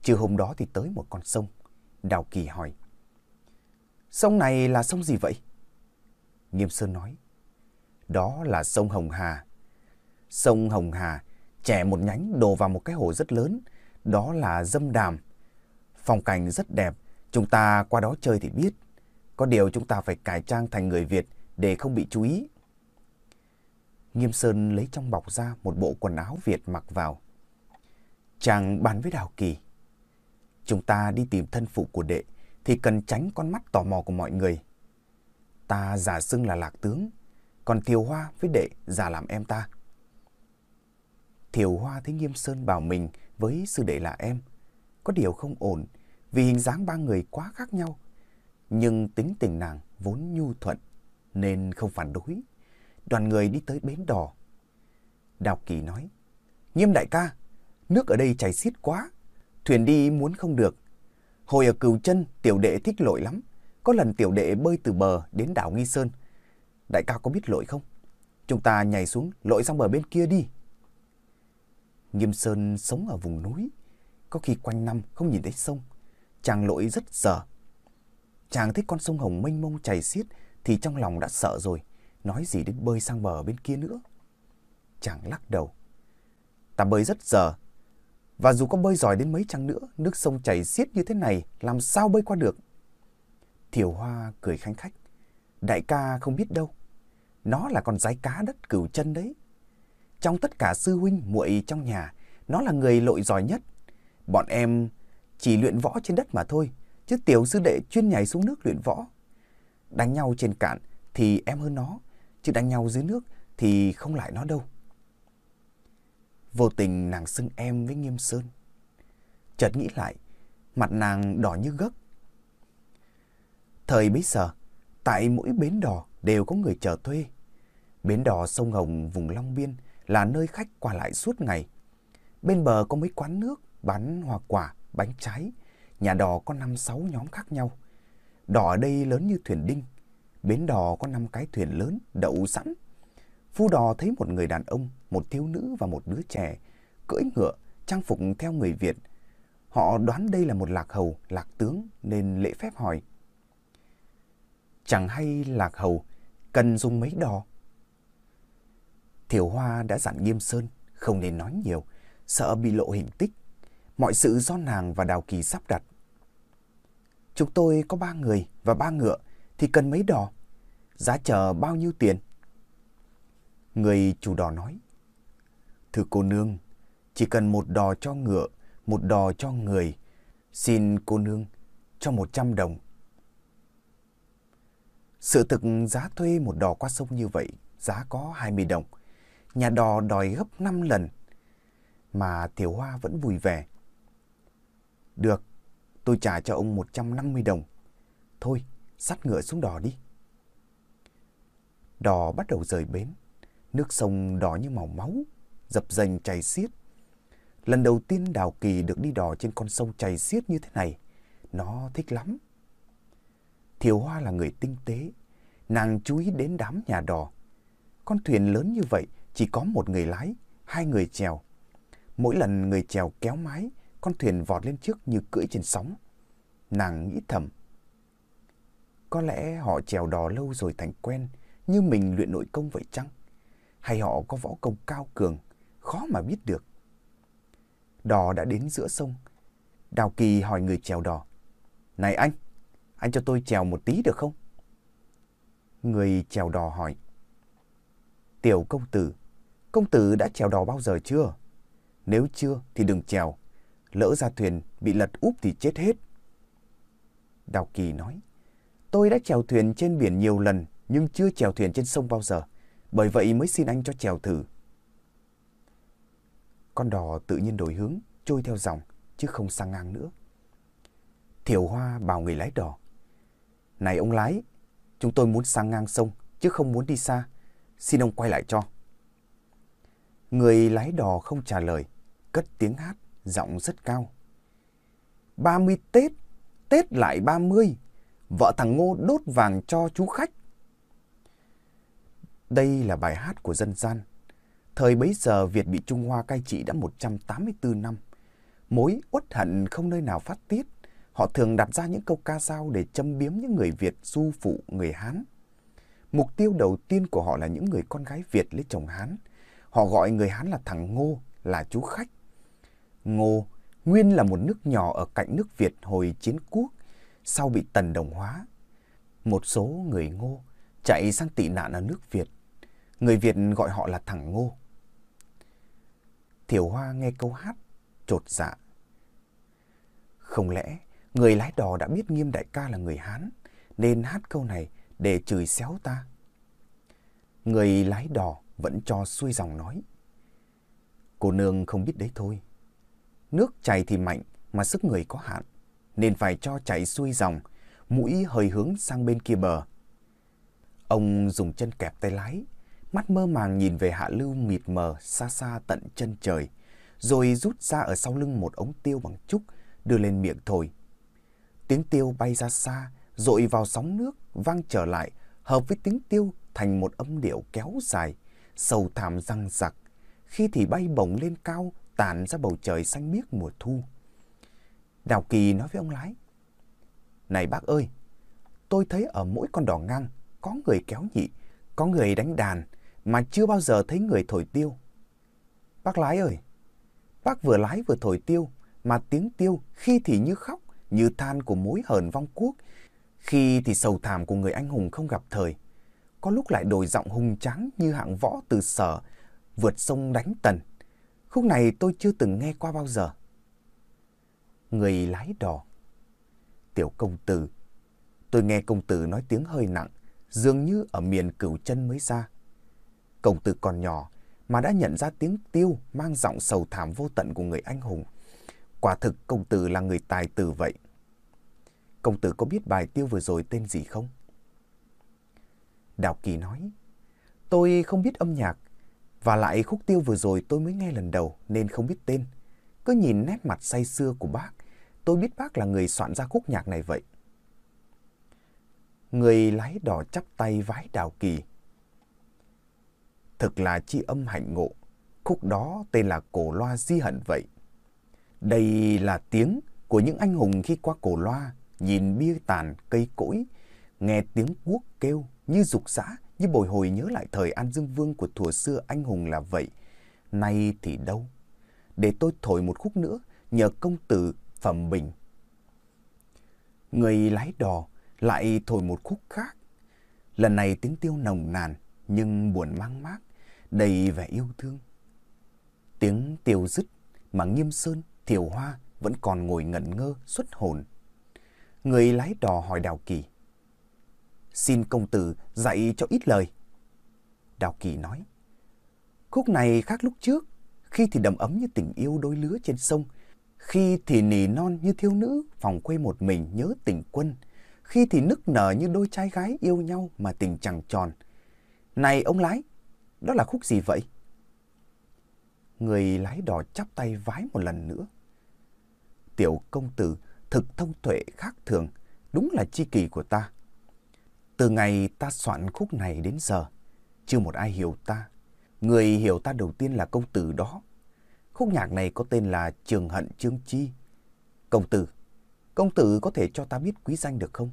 Chiều hôm đó thì tới một con sông. Đào Kỳ hỏi. Sông này là sông gì vậy? Nghiêm Sơn nói đó là sông Hồng Hà. Sông Hồng Hà chẻ một nhánh đổ vào một cái hồ rất lớn, đó là Dâm Đàm. Phong cảnh rất đẹp, chúng ta qua đó chơi thì biết. Có điều chúng ta phải cải trang thành người Việt để không bị chú ý. Nghiêm Sơn lấy trong bọc ra một bộ quần áo Việt mặc vào. Chàng bàn với Đào Kỳ. Chúng ta đi tìm thân phụ của đệ thì cần tránh con mắt tò mò của mọi người. Ta giả xưng là lạc tướng, còn Thiều Hoa với đệ giả làm em ta. Thiều Hoa thấy Nghiêm Sơn bảo mình với sư đệ là em. Có điều không ổn vì hình dáng ba người quá khác nhau. Nhưng tính tình nàng vốn nhu thuận nên không phản đối. Đoàn người đi tới bến đò. Đào Kỳ nói, Nghiêm đại ca, nước ở đây chảy xiết quá. Thuyền đi muốn không được. Hồi ở cừu chân, tiểu đệ thích lội lắm. Có lần tiểu đệ bơi từ bờ đến đảo Nghi Sơn Đại ca có biết lội không? Chúng ta nhảy xuống lội sang bờ bên kia đi. Nghiêm Sơn sống ở vùng núi. Có khi quanh năm không nhìn thấy sông. Chàng lội rất dở. Chàng thấy con sông Hồng mênh mông chảy xiết thì trong lòng đã sợ rồi. nói gì đến bơi sang bờ bên kia nữa. Chàng lắc đầu. Ta bơi rất dở, Và dù có bơi giỏi đến mấy chăng nữa, nước sông chảy xiết như thế này, làm sao bơi qua được? Thiều Hoa cười khanh khách. Đại ca không biết đâu. Nó là con rái cá đất cửu chân đấy. Trong tất cả sư huynh muội trong nhà, nó là người lội giỏi nhất. Bọn em chỉ luyện võ trên đất mà thôi, chứ tiểu sư đệ chuyên nhảy xuống nước luyện võ. Đánh nhau trên cạn thì em hơn nó, chứ đánh nhau dưới nước thì không lại nó đâu. Vô tình nàng xưng em với Nghiêm Sơn. Chợt nghĩ lại, mặt nàng đỏ như gấc. Thời bấy giờ, tại mỗi bến đò đều có người chờ thuê. Bến đò sông Hồng vùng Long Biên là nơi khách qua lại suốt ngày. Bên bờ có mấy quán nước, bán hoa quả, bánh trái. Nhà đò có năm sáu nhóm khác nhau. Đò ở đây lớn như thuyền đinh. Bến đò có năm cái thuyền lớn đậu sẵn. Phu đò thấy một người đàn ông, một thiếu nữ và một đứa trẻ cưỡi ngựa, trang phục theo người Việt. Họ đoán đây là một lạc hầu, lạc tướng nên lễ phép hỏi. Chẳng hay lạc hầu cần dùng mấy đò? Thiểu Hoa đã dặn Nghiêm Sơn không nên nói nhiều, sợ bị lộ hình tích. Mọi sự do nàng và Đào Kỳ sắp đặt. Chúng tôi có ba người và ba ngựa thì cần mấy đò. Giá chờ bao nhiêu tiền? Người chủ đò nói. Thưa cô nương, chỉ cần một đò cho ngựa, một đò cho người. Xin cô nương cho một trăm đồng. Sự thực giá thuê một đò qua sông như vậy, giá có hai mươi đồng. Nhà đò đòi gấp năm lần. Mà Tiểu Hoa vẫn vui vẻ. Được, tôi trả cho ông một trăm năm mươi đồng. Thôi, sắt ngựa xuống đò đi. Đò bắt đầu rời bến. Nước sông đỏ như màu máu, dập dềnh chảy xiết. Lần đầu tiên Đào Kỳ được đi đò trên con sông chảy xiết như thế này, nó thích lắm. Thiều Hoa là người tinh tế, nàng chú ý đến đám nhà đò. Con thuyền lớn như vậy chỉ có một người lái, hai người chèo. Mỗi lần người chèo kéo mái, con thuyền vọt lên trước như cưỡi trên sóng. Nàng nghĩ thầm. Có lẽ họ chèo đò lâu rồi thành quen, như mình luyện nội công vậy chăng? Hay họ có võ công cao cường, khó mà biết được. Đò đã đến giữa sông. Đào Kỳ hỏi người chèo đò. Này anh, anh cho tôi chèo một tí được không? Người chèo đò hỏi. Tiểu công tử, công tử đã chèo đò bao giờ chưa? Nếu chưa thì đừng chèo. Lỡ ra thuyền bị lật úp thì chết hết. Đào Kỳ nói. Tôi đã chèo thuyền trên biển nhiều lần nhưng chưa chèo thuyền trên sông bao giờ. Bởi vậy mới xin anh cho chèo thử. Con đò tự nhiên đổi hướng, trôi theo dòng, chứ không sang ngang nữa. Thiểu Hoa bảo người lái đò. Này ông lái, chúng tôi muốn sang ngang sông, chứ không muốn đi xa. Xin ông quay lại cho. Người lái đò không trả lời, cất tiếng hát, giọng rất cao. Ba mươi Tết, Tết lại ba mươi, vợ thằng Ngô đốt vàng cho chú khách. Đây là bài hát của dân gian. Thời bấy giờ Việt bị Trung Hoa cai trị đã 184 năm. Mối uất hận không nơi nào phát tiết. Họ thường đặt ra những câu ca dao để châm biếm những người Việt du phụ người Hán. Mục tiêu đầu tiên của họ là những người con gái Việt lấy chồng Hán. Họ gọi người Hán là thằng Ngô, là chú khách. Ngô nguyên là một nước nhỏ ở cạnh nước Việt hồi chiến quốc, sau bị tần đồng hóa. Một số người Ngô chạy sang tị nạn ở nước Việt Người Việt gọi họ là thằng Ngô. Thiểu Hoa nghe câu hát, trột dạ. Không lẽ người lái đò đã biết nghiêm đại ca là người Hán, nên hát câu này để chửi xéo ta? Người lái đò vẫn cho xuôi dòng nói. Cô nương không biết đấy thôi. Nước chảy thì mạnh mà sức người có hạn, nên phải cho chảy xuôi dòng, mũi hơi hướng sang bên kia bờ. Ông dùng chân kẹp tay lái, mắt mơ màng nhìn về hạ lưu mịt mờ xa xa tận chân trời, rồi rút ra ở sau lưng một ống tiêu bằng trúc, đưa lên miệng thổi. Tiếng tiêu bay ra xa, dội vào sóng nước, vang trở lại, hợp với tiếng tiêu thành một âm điệu kéo dài, sầu thảm răng rặc, khi thì bay bổng lên cao, tản ra bầu trời xanh biếc mùa thu. Đào Kỳ nói với ông lái, Này bác ơi, tôi thấy ở mỗi con đò ngang có người kéo nhị, có người đánh đàn mà chưa bao giờ thấy người thổi tiêu. Bác lái ơi, bác vừa lái vừa thổi tiêu, mà tiếng tiêu khi thì như khóc, như than của mối hờn vong quốc, khi thì sầu thảm của người anh hùng không gặp thời. Có lúc lại đổi giọng hùng tráng như hạng võ từ sở, vượt sông đánh tần. Khúc này tôi chưa từng nghe qua bao giờ. Người lái đò Tiểu công tử Tôi nghe công tử nói tiếng hơi nặng, dường như ở miền cửu chân mới ra. Công tử còn nhỏ mà đã nhận ra tiếng tiêu mang giọng sầu thảm vô tận của người anh hùng. Quả thực công tử là người tài tử vậy. Công tử có biết bài tiêu vừa rồi tên gì không? Đào Kỳ nói, tôi không biết âm nhạc, và lại khúc tiêu vừa rồi tôi mới nghe lần đầu nên không biết tên. Cứ nhìn nét mặt say xưa của bác, tôi biết bác là người soạn ra khúc nhạc này vậy. Người lái đò chắp tay vái Đào Kỳ. Thực là chi âm hạnh ngộ, khúc đó tên là cổ loa di hận vậy. Đây là tiếng của những anh hùng khi qua cổ loa, nhìn bia tàn cây cỗi, nghe tiếng quốc kêu như dục dã, như bồi hồi nhớ lại thời An Dương Vương của thuở xưa anh hùng là vậy. Nay thì đâu? Để tôi thổi một khúc nữa, nhờ công tử phẩm bình. Người lái đò lại thổi một khúc khác. Lần này tiếng tiêu nồng nàn nhưng buồn mang mát, đầy vẻ yêu thương. Tiếng tiêu dứt mà Nghiêm Sơn, Thiều Hoa vẫn còn ngồi ngẩn ngơ xuất hồn. Người lái đò hỏi Đào Kỳ. Xin công tử dạy cho ít lời. Đào Kỳ nói. Khúc này khác lúc trước, khi thì đầm ấm như tình yêu đôi lứa trên sông, khi thì nỉ non như thiếu nữ phòng quê một mình nhớ tình quân, khi thì nức nở như đôi trai gái yêu nhau mà tình chẳng tròn. Này ông lái, đó là khúc gì vậy? Người lái đò chắp tay vái một lần nữa. Tiểu công tử thực thông tuệ khác thường, đúng là chi kỳ của ta. Từ ngày ta soạn khúc này đến giờ, chưa một ai hiểu ta. Người hiểu ta đầu tiên là công tử đó. Khúc nhạc này có tên là Trường Hận Trương Chi. Công tử, công tử có thể cho ta biết quý danh được không?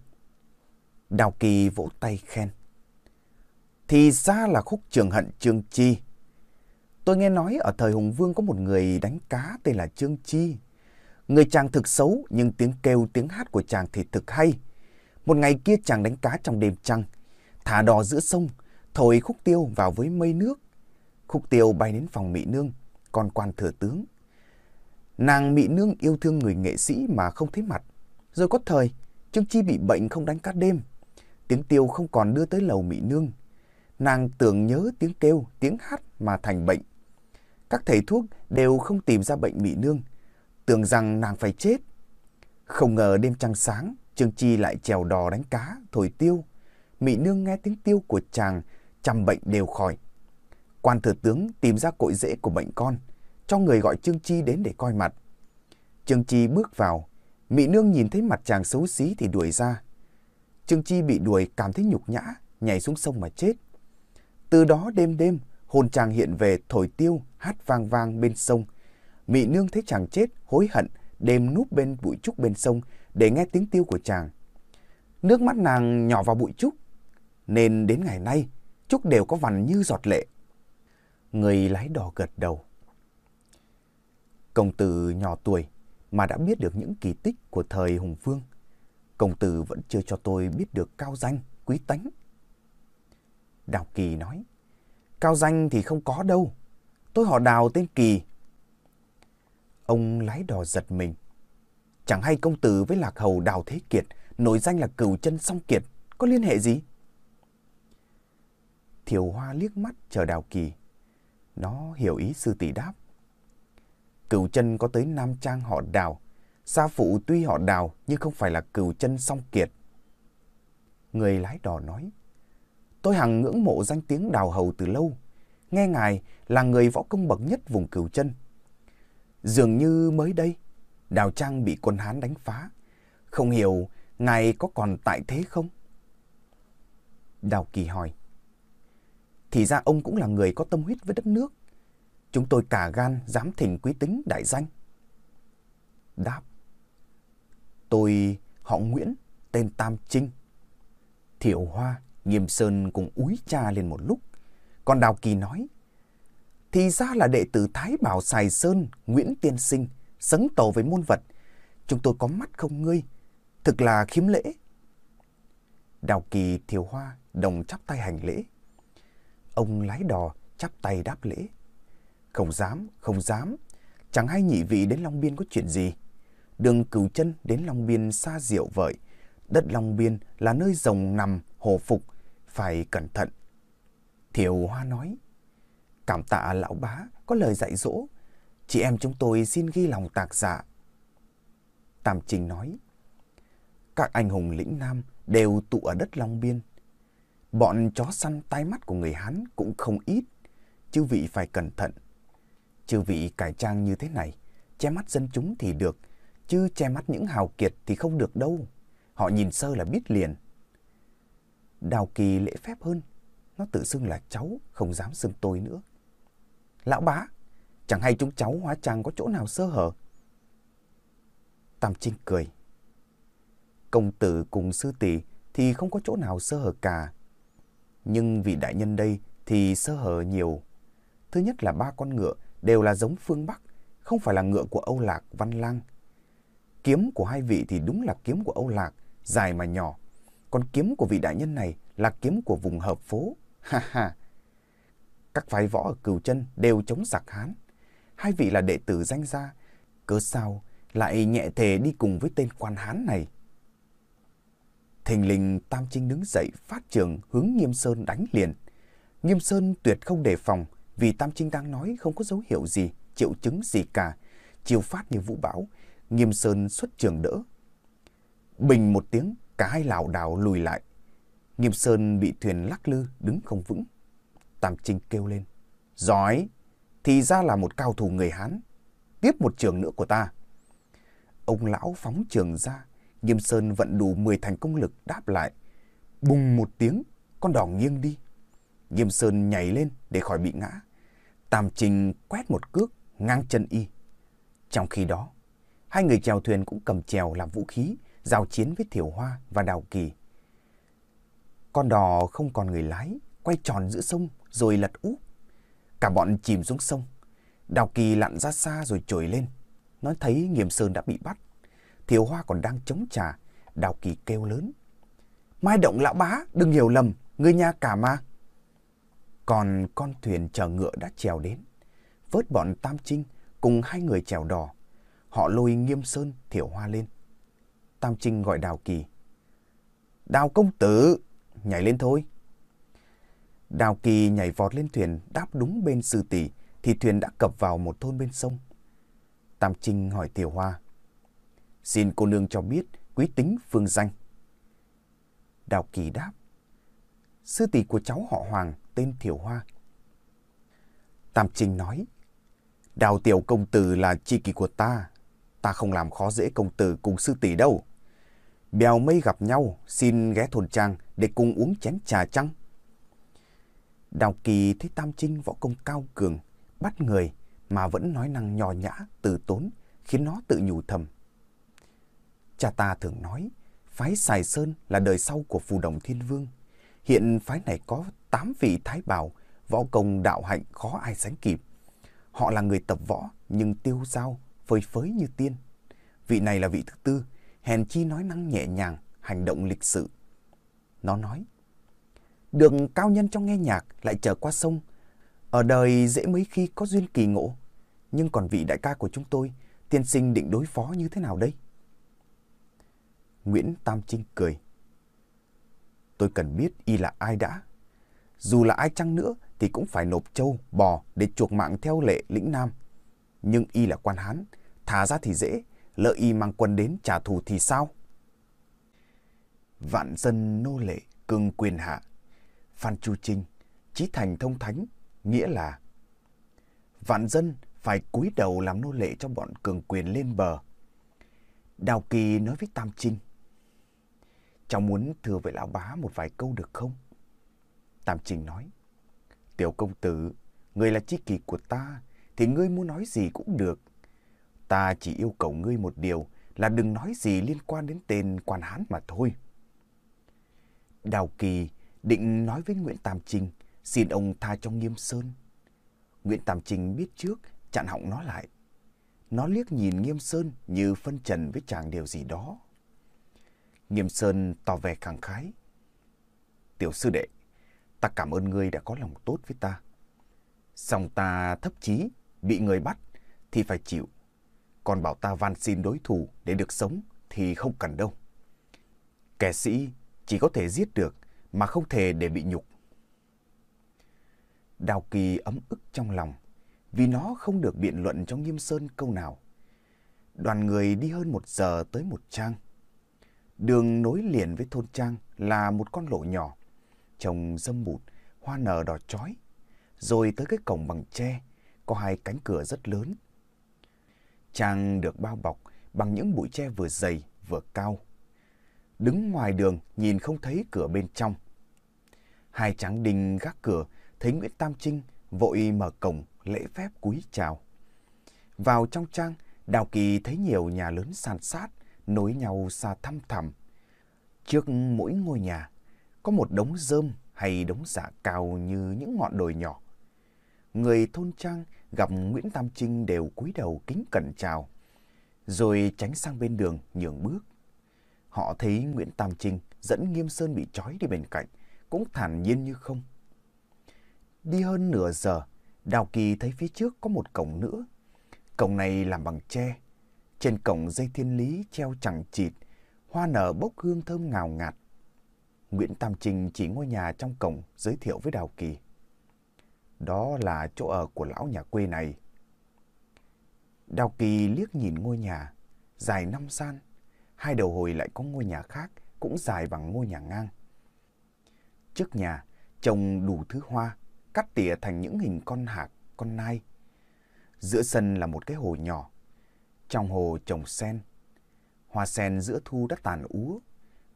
Đào Kỳ vỗ tay khen. Thì ra là khúc Trường Hận Trương Chi. Tôi nghe nói ở thời Hùng Vương có một người đánh cá tên là Trương Chi. Người chàng thực xấu nhưng tiếng kêu tiếng hát của chàng thì thực hay. Một ngày kia chàng đánh cá trong đêm trăng, thả đò giữa sông, thổi khúc tiêu vào với mây nước. Khúc tiêu bay đến phòng Mỹ Nương, con quan thừa tướng. Nàng Mỹ Nương yêu thương người nghệ sĩ mà không thấy mặt. Rồi có thời, Trương Chi bị bệnh không đánh cá đêm. Tiếng tiêu không còn đưa tới lầu Mỹ Nương. Nàng tưởng nhớ tiếng kêu, tiếng hát mà thành bệnh. Các thầy thuốc đều không tìm ra bệnh Mỹ Nương, tưởng rằng nàng phải chết. Không ngờ đêm trăng sáng, Trương Chi lại trèo đò đánh cá, thổi tiêu. Mỹ Nương nghe tiếng tiêu của chàng, trăm bệnh đều khỏi. Quan thừa tướng tìm ra cội rễ của bệnh con, cho người gọi Trương Chi đến để coi mặt. Trương Chi bước vào, Mỹ Nương nhìn thấy mặt chàng xấu xí thì đuổi ra. Trương Chi bị đuổi cảm thấy nhục nhã, nhảy xuống sông mà chết. Từ đó đêm đêm, hồn chàng hiện về thổi tiêu, hát vang vang bên sông. Mỹ Nương thấy chàng chết, hối hận, đêm núp bên bụi trúc bên sông để nghe tiếng tiêu của chàng. Nước mắt nàng nhỏ vào bụi trúc, nên đến ngày nay, trúc đều có vằn như giọt lệ. Người lái đò gật đầu. Công tử nhỏ tuổi mà đã biết được những kỳ tích của thời Hùng Vương. Công tử vẫn chưa cho tôi biết được cao danh, quý tánh. Đào Kỳ nói, cao danh thì không có đâu. Tôi họ đào tên Kỳ. Ông lái đò giật mình. Chẳng hay công tử với lạc hầu đào thế kiệt, nổi danh là cửu chân song kiệt, có liên hệ gì? Thiều Hoa liếc mắt chờ Đào Kỳ. Nó hiểu ý sư tỷ đáp. Cửu chân có tới Nam Trang họ đào. Sa phụ tuy họ đào nhưng không phải là cửu chân song kiệt. Người lái đò nói. Tôi hằng ngưỡng mộ danh tiếng đào hầu từ lâu. Nghe ngài là người võ công bậc nhất vùng cửu chân. Dường như mới đây, đào trang bị quân Hán đánh phá. Không hiểu ngài có còn tại thế không? Đào Kỳ hỏi. Thì ra ông cũng là người có tâm huyết với đất nước. Chúng tôi cả gan dám thỉnh quý tính đại danh. Đáp. Tôi họ Nguyễn, tên Tam Trinh. Thiệu Hoa, Nghiêm Sơn cùng úi cha lên một lúc. Còn Đào Kỳ nói, thì ra là đệ tử Thái Bảo Sài Sơn, Nguyễn Tiên Sinh, sấn tàu với môn vật. Chúng tôi có mắt không ngươi, thực là khiếm lễ. Đào Kỳ thiều hoa, đồng chắp tay hành lễ. Ông lái đò chắp tay đáp lễ. Không dám, không dám, chẳng hay nhị vị đến Long Biên có chuyện gì. Đường cửu chân đến Long Biên xa diệu vợi. Đất Long Biên là nơi rồng nằm, hồ phục, phải cẩn thận. Thiều Hoa nói, cảm tạ lão bá có lời dạy dỗ, chị em chúng tôi xin ghi lòng tạc dạ. Tam Trinh nói, các anh hùng lĩnh Nam đều tụ ở đất Long Biên. Bọn chó săn tai mắt của người Hán cũng không ít, chư vị phải cẩn thận. Chư vị cải trang như thế này, che mắt dân chúng thì được, chứ che mắt những hào kiệt thì không được đâu. Họ nhìn sơ là biết liền. Đào Kỳ lễ phép hơn, nó tự xưng là cháu, không dám xưng tôi nữa. Lão bá, chẳng hay chúng cháu hóa trang có chỗ nào sơ hở. Tam Trinh cười. Công tử cùng sư tỷ thì không có chỗ nào sơ hở cả. Nhưng vị đại nhân đây thì sơ hở nhiều. Thứ nhất là ba con ngựa đều là giống phương Bắc, không phải là ngựa của Âu Lạc, Văn Lang. Kiếm của hai vị thì đúng là kiếm của Âu Lạc, dài mà nhỏ. Còn kiếm của vị đại nhân này là kiếm của vùng hợp phố. Ha ha! Các phái võ ở cửu chân đều chống giặc Hán. Hai vị là đệ tử danh gia. Cớ sao lại nhẹ thề đi cùng với tên quan Hán này? Thình lình Tam Trinh đứng dậy phát trường hướng Nghiêm Sơn đánh liền. Nghiêm Sơn tuyệt không đề phòng vì Tam Trinh đang nói không có dấu hiệu gì, triệu chứng gì cả. Chiều phát như vũ bão, Nghiêm Sơn xuất trường đỡ. Bình một tiếng, cả hai lảo đảo lùi lại. Nghiêm Sơn bị thuyền lắc lư, đứng không vững. Tam Trinh kêu lên. Giỏi, thì ra là một cao thủ người Hán. Tiếp một trường nữa của ta. Ông lão phóng trường ra, Nghiêm Sơn vận đủ 10 thành công lực đáp lại. Bùng một tiếng, con đỏ nghiêng đi. Nghiêm Sơn nhảy lên để khỏi bị ngã. Tam trình quét một cước ngang chân y. Trong khi đó, hai người chèo thuyền cũng cầm chèo làm vũ khí, giao chiến với Thiểu Hoa và Đào Kỳ. Con đò không còn người lái, quay tròn giữa sông rồi lật úp. Cả bọn chìm xuống sông. Đào Kỳ lặn ra xa rồi trồi lên. Nó thấy Nghiêm Sơn đã bị bắt. Thiều Hoa còn đang chống trà Đào Kỳ kêu lớn. Mai động lão bá, đừng hiểu lầm, người nhà cả mà. Còn con thuyền chở ngựa đã trèo đến. Vớt bọn Tam Trinh cùng hai người chèo đò. Họ lôi Nghiêm Sơn, Thiểu Hoa lên. Tam Trinh gọi Đào Kỳ. Đào công tử, nhảy lên thôi. Đào Kỳ nhảy vọt lên thuyền đáp đúng bên sư tỷ thì thuyền đã cập vào một thôn bên sông. Tam Trinh hỏi Tiểu Hoa. Xin cô nương cho biết quý tính phương danh. Đào Kỳ đáp. Sư tỷ của cháu họ Hoàng tên Thiểu Hoa. Tam Trinh nói. Đào tiểu công tử là chi kỳ của ta. Ta không làm khó dễ công tử cùng sư tỷ đâu. Bèo mây gặp nhau, xin ghé thôn trang để cùng uống chén trà chăng? Đào Kỳ thấy Tam Trinh võ công cao cường, bắt người mà vẫn nói năng nhỏ nhã, từ tốn, khiến nó tự nhủ thầm. Cha ta thường nói, phái Sài Sơn là đời sau của phù đồng thiên vương. Hiện phái này có tám vị thái bảo, võ công đạo hạnh khó ai sánh kịp. Họ là người tập võ nhưng tiêu dao, phơi phới như tiên. Vị này là vị thứ tư, hèn chi nói năng nhẹ nhàng, hành động lịch sự. Nó nói, được cao nhân trong nghe nhạc lại trở qua sông. Ở đời dễ mấy khi có duyên kỳ ngộ. Nhưng còn vị đại ca của chúng tôi, tiên sinh định đối phó như thế nào đây? Nguyễn Tam Trinh cười. Tôi cần biết y là ai đã. Dù là ai chăng nữa thì cũng phải nộp châu, bò để chuộc mạng theo lệ lĩnh Nam. Nhưng y là quan Hán, thả ra thì dễ, lỡ y mang quân đến trả thù thì sao? Vạn dân nô lệ, cưng quyền hạ. Phan Chu Trinh, chí thành thông thánh, nghĩa là vạn dân phải cúi đầu làm nô lệ cho bọn cường quyền lên bờ. Đào Kỳ nói với Tam Trinh, Cháu muốn thưa với lão bá một vài câu được không? Tam Trinh nói, Tiểu công tử, người là chi kỷ của ta, thì ngươi muốn nói gì cũng được. Ta chỉ yêu cầu ngươi một điều là đừng nói gì liên quan đến tên quan hán mà thôi. Đào Kỳ định nói với Nguyễn Tam Trinh xin ông tha cho Nghiêm Sơn. Nguyễn Tam Trinh biết trước, chặn họng nó lại. Nó liếc nhìn Nghiêm Sơn như phân trần với chàng điều gì đó. Nghiêm Sơn tỏ vẻ khẳng khái. Tiểu sư đệ, ta cảm ơn ngươi đã có lòng tốt với ta. Xong ta thấp chí, bị người bắt thì phải chịu. Còn bảo ta van xin đối thủ để được sống thì không cần đâu. Kẻ sĩ chỉ có thể giết được mà không thể để bị nhục. Đào Kỳ ấm ức trong lòng vì nó không được biện luận trong Nghiêm Sơn câu nào. Đoàn người đi hơn một giờ tới một trang. Đường nối liền với thôn trang là một con lộ nhỏ, trồng dâm bụt, hoa nở đỏ chói, rồi tới cái cổng bằng tre, có hai cánh cửa rất lớn. Trang được bao bọc bằng những bụi tre vừa dày vừa cao. Đứng ngoài đường nhìn không thấy cửa bên trong. Hai tráng đình gác cửa thấy Nguyễn Tam Trinh vội mở cổng lễ phép cúi chào. Vào trong trang, Đào Kỳ thấy nhiều nhà lớn san sát, nối nhau xa thăm thẳm. Trước mỗi ngôi nhà, có một đống rơm hay đống dạ giả cao như những ngọn đồi nhỏ. Người thôn trang gặp Nguyễn Tam Trinh đều cúi đầu kính cẩn chào, rồi tránh sang bên đường nhường bước. Họ thấy Nguyễn Tam Trinh dẫn Nghiêm Sơn bị trói đi bên cạnh, cũng thản nhiên như không. Đi hơn nửa giờ, Đào Kỳ thấy phía trước có một cổng nữa. Cổng này làm bằng tre. Trên cổng dây thiên lý treo chẳng chịt, hoa nở bốc hương thơm ngào ngạt. Nguyễn Tam Trinh chỉ ngôi nhà trong cổng giới thiệu với Đào Kỳ. Đó là chỗ ở của lão nhà quê này. Đào Kỳ liếc nhìn ngôi nhà, dài năm gian. Hai đầu hồi lại có ngôi nhà khác, cũng dài bằng ngôi nhà ngang. Trước nhà, trồng đủ thứ hoa, cắt tỉa thành những hình con hạc, con nai. Giữa sân là một cái hồ nhỏ. Trong hồ trồng sen. Hoa sen giữa thu đã tàn úa.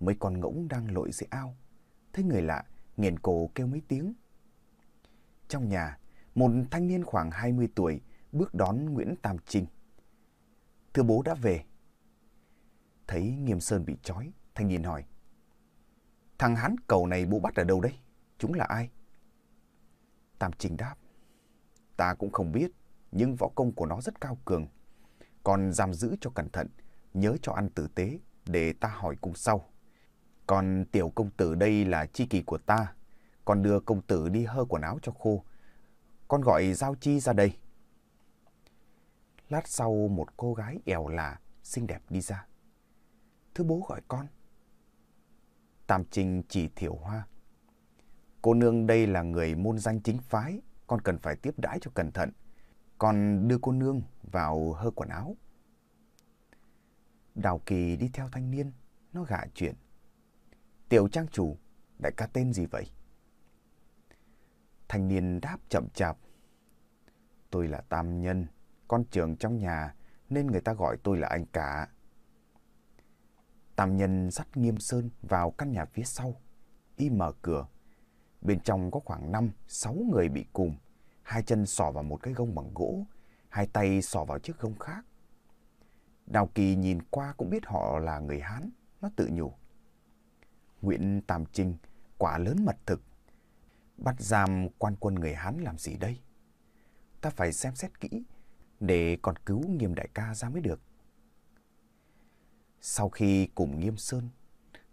Mấy con ngỗng đang lội dưới ao. Thấy người lạ, nghiền cổ kêu mấy tiếng. Trong nhà, một thanh niên khoảng 20 tuổi bước đón Nguyễn Tam Trinh. Thưa bố đã về. Thấy Nghiêm Sơn bị trói, thanh niên hỏi. Thằng hắn cầu này bố bắt ở đâu đấy? Chúng là ai? Tam Trinh đáp. Ta cũng không biết, nhưng võ công của nó rất cao cường. Còn giam giữ cho cẩn thận, nhớ cho ăn tử tế, để ta hỏi cùng sau. Còn tiểu công tử đây là chi kỳ của ta, còn đưa công tử đi hơ quần áo cho khô. Con gọi Giao Chi ra đây. Lát sau một cô gái ẻo là, xinh đẹp đi ra. Thưa bố gọi con. Tam Trinh chỉ thiểu hoa. Cô nương đây là người môn danh chính phái, con cần phải tiếp đãi cho cẩn thận. Con đưa cô nương vào hơ quần áo. Đào Kỳ đi theo thanh niên, nó gạ chuyện. Tiểu trang chủ, đại ca tên gì vậy? Thanh niên đáp chậm chạp. Tôi là Tam Nhân, con trưởng trong nhà nên người ta gọi tôi là anh cả. Tam Nhân dắt Nghiêm Sơn vào căn nhà phía sau. Y mở cửa, Bên trong có khoảng 5, 6 người bị cùm. Hai chân xỏ vào một cái gông bằng gỗ, hai tay xỏ vào chiếc gông khác. Đào Kỳ nhìn qua cũng biết họ là người Hán, nó tự nhủ. Nguyễn Tam Trinh quả lớn mật thực. Bắt giam quan quân người Hán làm gì đây? Ta phải xem xét kỹ để còn cứu nghiêm đại ca ra mới được. Sau khi cùng nghiêm sơn,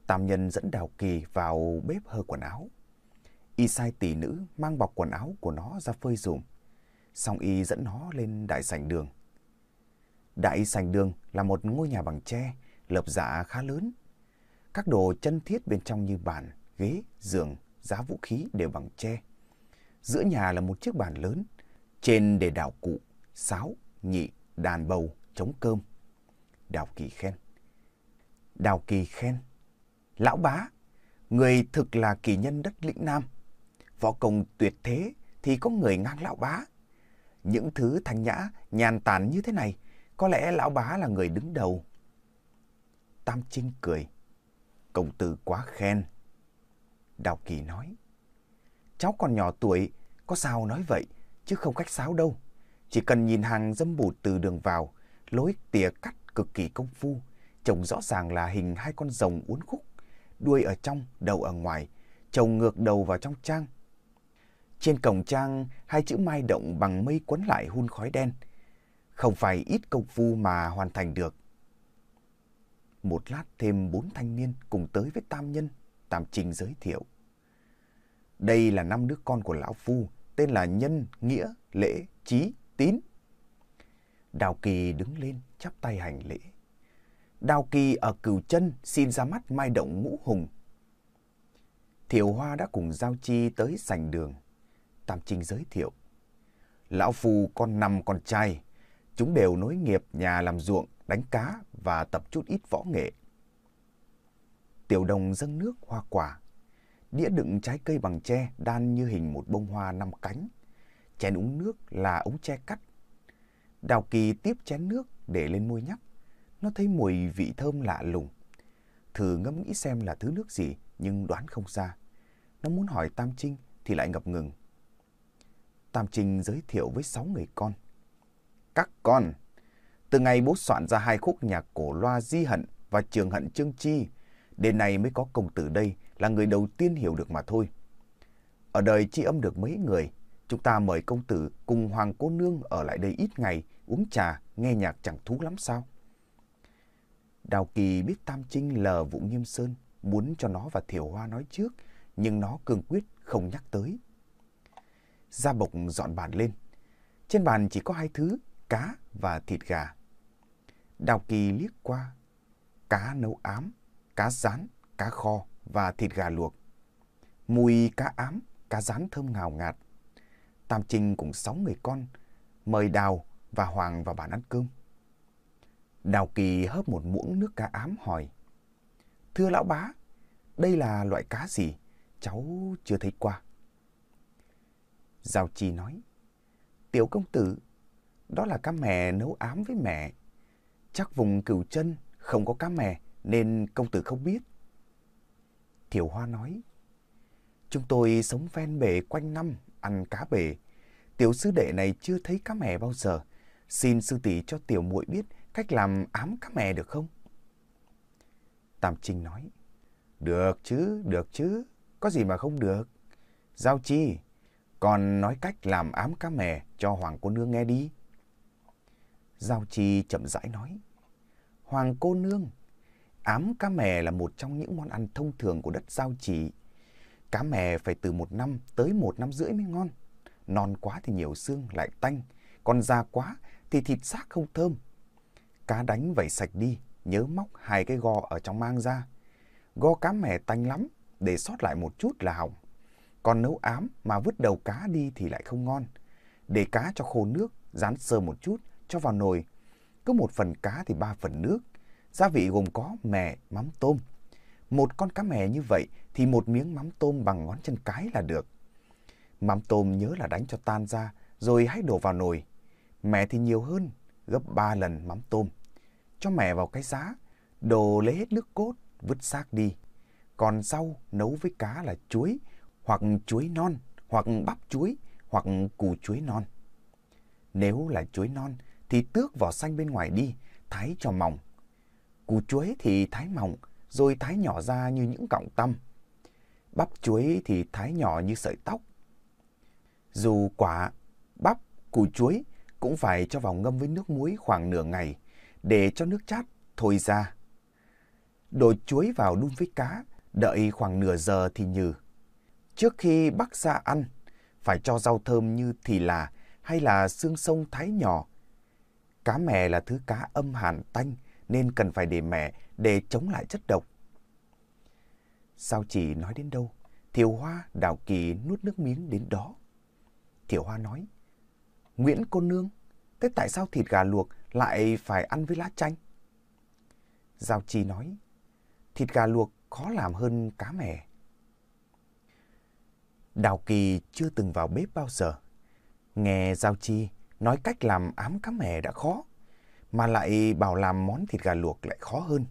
Tam Nhân dẫn Đào Kỳ vào bếp hơ quần áo. Y sai tỷ nữ mang bọc quần áo của nó ra phơi dùm. Xong Y dẫn nó lên đại sảnh đường. Đại sảnh đường là một ngôi nhà bằng tre, lợp dạ khá lớn. Các đồ chân thiết bên trong như bàn, ghế, giường, giá vũ khí đều bằng tre. Giữa nhà là một chiếc bàn lớn, trên để đảo cụ, sáo, nhị, đàn bầu, trống cơm. Đào Kỳ khen. Đào Kỳ khen. Lão bá, người thực là kỳ nhân đất lĩnh Nam võ công tuyệt thế thì có người ngang lão bá. Những thứ thanh nhã, nhàn tản như thế này, có lẽ lão bá là người đứng đầu. Tam Trinh cười. Công tử quá khen. Đào Kỳ nói. Cháu còn nhỏ tuổi, có sao nói vậy, chứ không cách sáo đâu. Chỉ cần nhìn hàng dâm bụt từ đường vào, lối tỉa cắt cực kỳ công phu, trông rõ ràng là hình hai con rồng uốn khúc, đuôi ở trong, đầu ở ngoài, trồng ngược đầu vào trong trang. Trên cổng trang, hai chữ mai động bằng mây quấn lại hun khói đen. Không phải ít công phu mà hoàn thành được. Một lát thêm bốn thanh niên cùng tới với Tam Nhân, Tam Trình giới thiệu. Đây là năm đứa con của Lão Phu, tên là Nhân, Nghĩa, Lễ, Trí, Tín. Đào Kỳ đứng lên, chắp tay hành lễ. Đào Kỳ ở cửu chân xin ra mắt mai động ngũ hùng. Thiệu Hoa đã cùng Giao Chi tới sành đường. Tam Trinh giới thiệu. Lão Phu con năm con trai, chúng đều nối nghiệp nhà làm ruộng, đánh cá và tập chút ít võ nghệ. Tiểu đồng dâng nước hoa quả, đĩa đựng trái cây bằng tre đan như hình một bông hoa năm cánh. Chén uống nước là ống tre cắt. Đào Kỳ tiếp chén nước để lên môi nhấp. Nó thấy mùi vị thơm lạ lùng. Thử ngẫm nghĩ xem là thứ nước gì, nhưng đoán không ra. Nó muốn hỏi Tam Trinh thì lại ngập ngừng. Tam Trinh giới thiệu với sáu người con. Các con, từ ngày bố soạn ra hai khúc nhạc cổ loa Di Hận và Trường Hận Trương Chi, đến nay mới có công tử đây là người đầu tiên hiểu được mà thôi. Ở đời chi âm được mấy người, chúng ta mời công tử cùng hoàng cô nương ở lại đây ít ngày, uống trà, nghe nhạc chẳng thú lắm sao? Đào Kỳ biết Tam Trinh lờ Vũ Nghiêm Sơn, muốn cho nó và Thiểu Hoa nói trước, nhưng nó cương quyết không nhắc tới. Gia Bộc dọn bàn lên. Trên bàn chỉ có hai thứ, cá và thịt gà. Đào Kỳ liếc qua. Cá nấu ám, cá rán, cá kho và thịt gà luộc. Mùi cá ám, cá rán thơm ngào ngạt. Tam Trinh cùng sáu người con mời Đào và Hoàng vào bàn ăn cơm. Đào Kỳ hớp một muỗng nước cá ám hỏi. Thưa lão bá, đây là loại cá gì? Cháu chưa thấy qua. Giao Chi nói. Tiểu công tử, đó là cá mè nấu ám với mẹ. Chắc vùng cửu chân không có cá mè nên công tử không biết. Thiểu Hoa nói. Chúng tôi sống ven bể quanh năm, ăn cá bể. Tiểu sư đệ này chưa thấy cá mè bao giờ. Xin sư tỷ cho tiểu muội biết cách làm ám cá mè được không? Tam Trinh nói. Được chứ, được chứ. Có gì mà không được. Giao Chi, còn nói cách làm ám cá mè cho Hoàng cô nương nghe đi. Giao Chi chậm rãi nói. Hoàng cô nương, ám cá mè là một trong những món ăn thông thường của đất Giao Chỉ. Cá mè phải từ một năm tới một năm rưỡi mới ngon. Non quá thì nhiều xương lại tanh, còn già quá thì thịt xác không thơm. Cá đánh vẩy sạch đi, nhớ móc hai cái go ở trong mang ra. Go cá mè tanh lắm, để sót lại một chút là hỏng. Còn nấu ám mà vứt đầu cá đi thì lại không ngon. Để cá cho khô nước, rán sơ một chút, cho vào nồi. Cứ một phần cá thì ba phần nước. Gia vị gồm có mè, mắm tôm. Một con cá mè như vậy thì một miếng mắm tôm bằng ngón chân cái là được. Mắm tôm nhớ là đánh cho tan ra rồi hãy đổ vào nồi. Mè thì nhiều hơn, gấp ba lần mắm tôm. Cho mẹ vào cái giá, đồ lấy hết nước cốt, vứt xác đi. Còn rau nấu với cá là chuối, hoặc chuối non, hoặc bắp chuối, hoặc củ chuối non. Nếu là chuối non thì tước vỏ xanh bên ngoài đi, thái cho mỏng. Củ chuối thì thái mỏng, rồi thái nhỏ ra như những cọng tăm. Bắp chuối thì thái nhỏ như sợi tóc. Dù quả, bắp, củ chuối cũng phải cho vào ngâm với nước muối khoảng nửa ngày để cho nước chát thôi ra. Đổ chuối vào đun với cá, đợi khoảng nửa giờ thì nhừ. Trước khi bắc ra ăn, phải cho rau thơm như thì là hay là xương sông thái nhỏ. Cá mè là thứ cá âm hàn tanh nên cần phải để mẹ để chống lại chất độc. Sao chỉ nói đến đâu, Thiều Hoa đào kỳ nuốt nước miếng đến đó. Thiều Hoa nói, Nguyễn cô nương, thế tại sao thịt gà luộc lại phải ăn với lá chanh? Giao Chi nói, thịt gà luộc khó làm hơn cá mè. Đào Kỳ chưa từng vào bếp bao giờ. Nghe Giao Chi nói cách làm ám cá mè đã khó, mà lại bảo làm món thịt gà luộc lại khó hơn.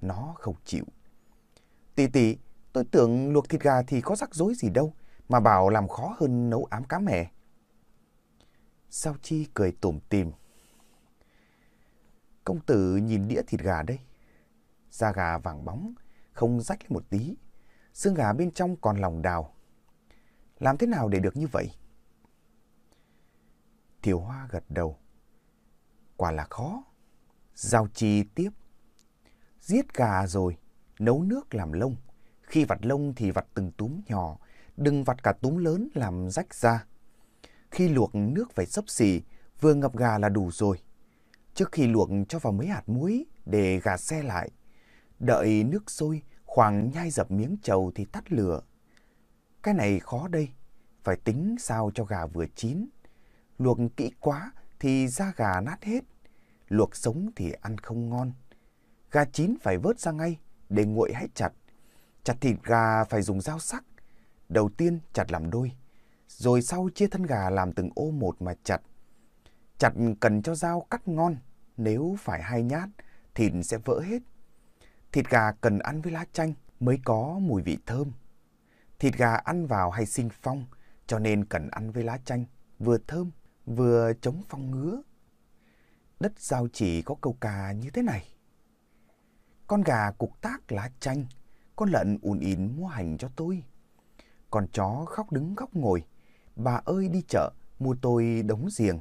Nó không chịu. Tỷ tỷ, tôi tưởng luộc thịt gà thì có rắc rối gì đâu, mà bảo làm khó hơn nấu ám cá mè. Giao Chi cười tủm tìm. Công tử nhìn đĩa thịt gà đây. Da gà vàng bóng, không rách lên một tí. xương gà bên trong còn lòng đào. Làm thế nào để được như vậy? Thiều Hoa gật đầu. Quả là khó. Giao Chi tiếp. Giết gà rồi, nấu nước làm lông. Khi vặt lông thì vặt từng túm nhỏ, đừng vặt cả túm lớn làm rách ra. Khi luộc nước phải sấp xỉ, vừa ngập gà là đủ rồi. Trước khi luộc cho vào mấy hạt muối để gà xe lại. Đợi nước sôi, khoảng nhai dập miếng trầu thì tắt lửa. Cái này khó đây, phải tính sao cho gà vừa chín. Luộc kỹ quá thì da gà nát hết, luộc sống thì ăn không ngon. Gà chín phải vớt ra ngay, để nguội hãy chặt. Chặt thịt gà phải dùng dao sắc. Đầu tiên chặt làm đôi, rồi sau chia thân gà làm từng ô một mà chặt. Chặt cần cho dao cắt ngon, nếu phải hai nhát, thịt sẽ vỡ hết. Thịt gà cần ăn với lá chanh mới có mùi vị thơm. Thịt gà ăn vào hay sinh phong, cho nên cần ăn với lá chanh, vừa thơm, vừa chống phong ngứa. Đất giao chỉ có câu cà như thế này. Con gà cục tác lá chanh, con lợn ùn ín mua hành cho tôi. Con chó khóc đứng góc ngồi, bà ơi đi chợ mua tôi đống giềng.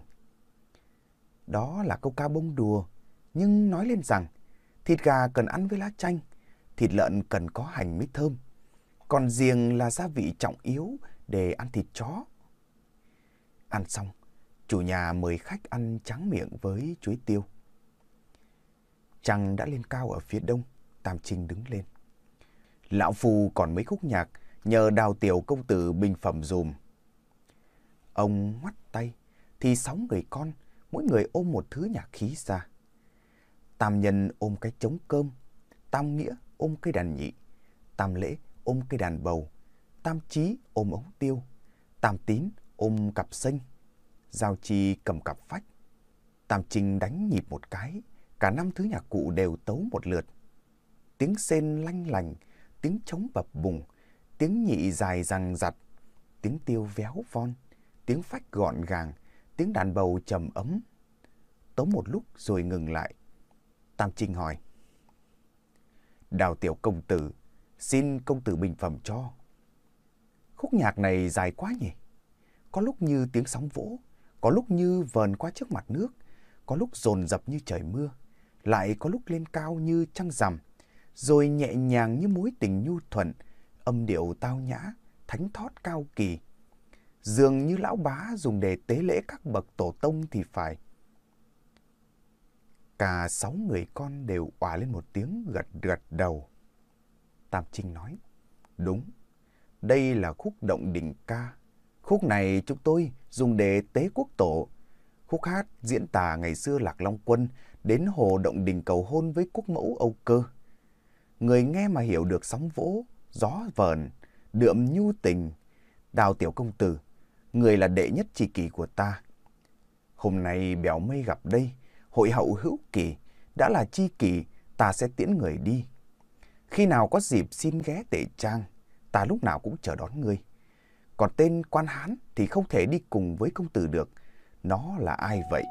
Đó là câu ca bông đùa, nhưng nói lên rằng thịt gà cần ăn với lá chanh, thịt lợn cần có hành mới thơm. Còn giềng là gia vị trọng yếu để ăn thịt chó. Ăn xong, chủ nhà mời khách ăn trắng miệng với chuối tiêu. Trăng đã lên cao ở phía đông, Tam Trinh đứng lên. Lão Phu còn mấy khúc nhạc nhờ đào tiểu công tử bình phẩm dùm. Ông ngoắt tay, thì sáu người con, mỗi người ôm một thứ nhạc khí ra. Tam nhân ôm cái trống cơm, Tam nghĩa ôm cây đàn nhị, Tam lễ ôm cây đàn bầu, Tam trí ôm ống tiêu, Tam tín ôm cặp xanh, Giao chi cầm cặp phách. Tam trinh đánh nhịp một cái, cả năm thứ nhạc cụ đều tấu một lượt. Tiếng sen lanh lành, tiếng trống bập bùng, tiếng nhị dài răng giặt, tiếng tiêu véo von, tiếng phách gọn gàng, tiếng đàn bầu trầm ấm. tống một lúc rồi ngừng lại. Tam Trinh hỏi. Đào tiểu công tử, xin công tử bình phẩm cho. Khúc nhạc này dài quá nhỉ? Có lúc như tiếng sóng vỗ, có lúc như vờn qua trước mặt nước, có lúc dồn dập như trời mưa, lại có lúc lên cao như trăng rằm, rồi nhẹ nhàng như mối tình nhu thuận, âm điệu tao nhã, thánh thót cao kỳ. Dường như lão bá dùng để tế lễ các bậc tổ tông thì phải. Cả sáu người con đều òa lên một tiếng gật gật đầu. Tam Trinh nói, đúng, đây là khúc động đỉnh ca. Khúc này chúng tôi dùng để tế quốc tổ. Khúc hát diễn tả ngày xưa Lạc Long Quân đến hồ động đình cầu hôn với quốc mẫu Âu Cơ. Người nghe mà hiểu được sóng vỗ, gió vờn, đượm nhu tình, đào tiểu công tử, người là đệ nhất tri kỷ của ta. Hôm nay béo mây gặp đây, hội hậu hữu kỳ, đã là chi kỷ, ta sẽ tiễn người đi. Khi nào có dịp xin ghé tệ trang, ta lúc nào cũng chờ đón ngươi. Còn tên quan hán thì không thể đi cùng với công tử được. Nó là ai vậy?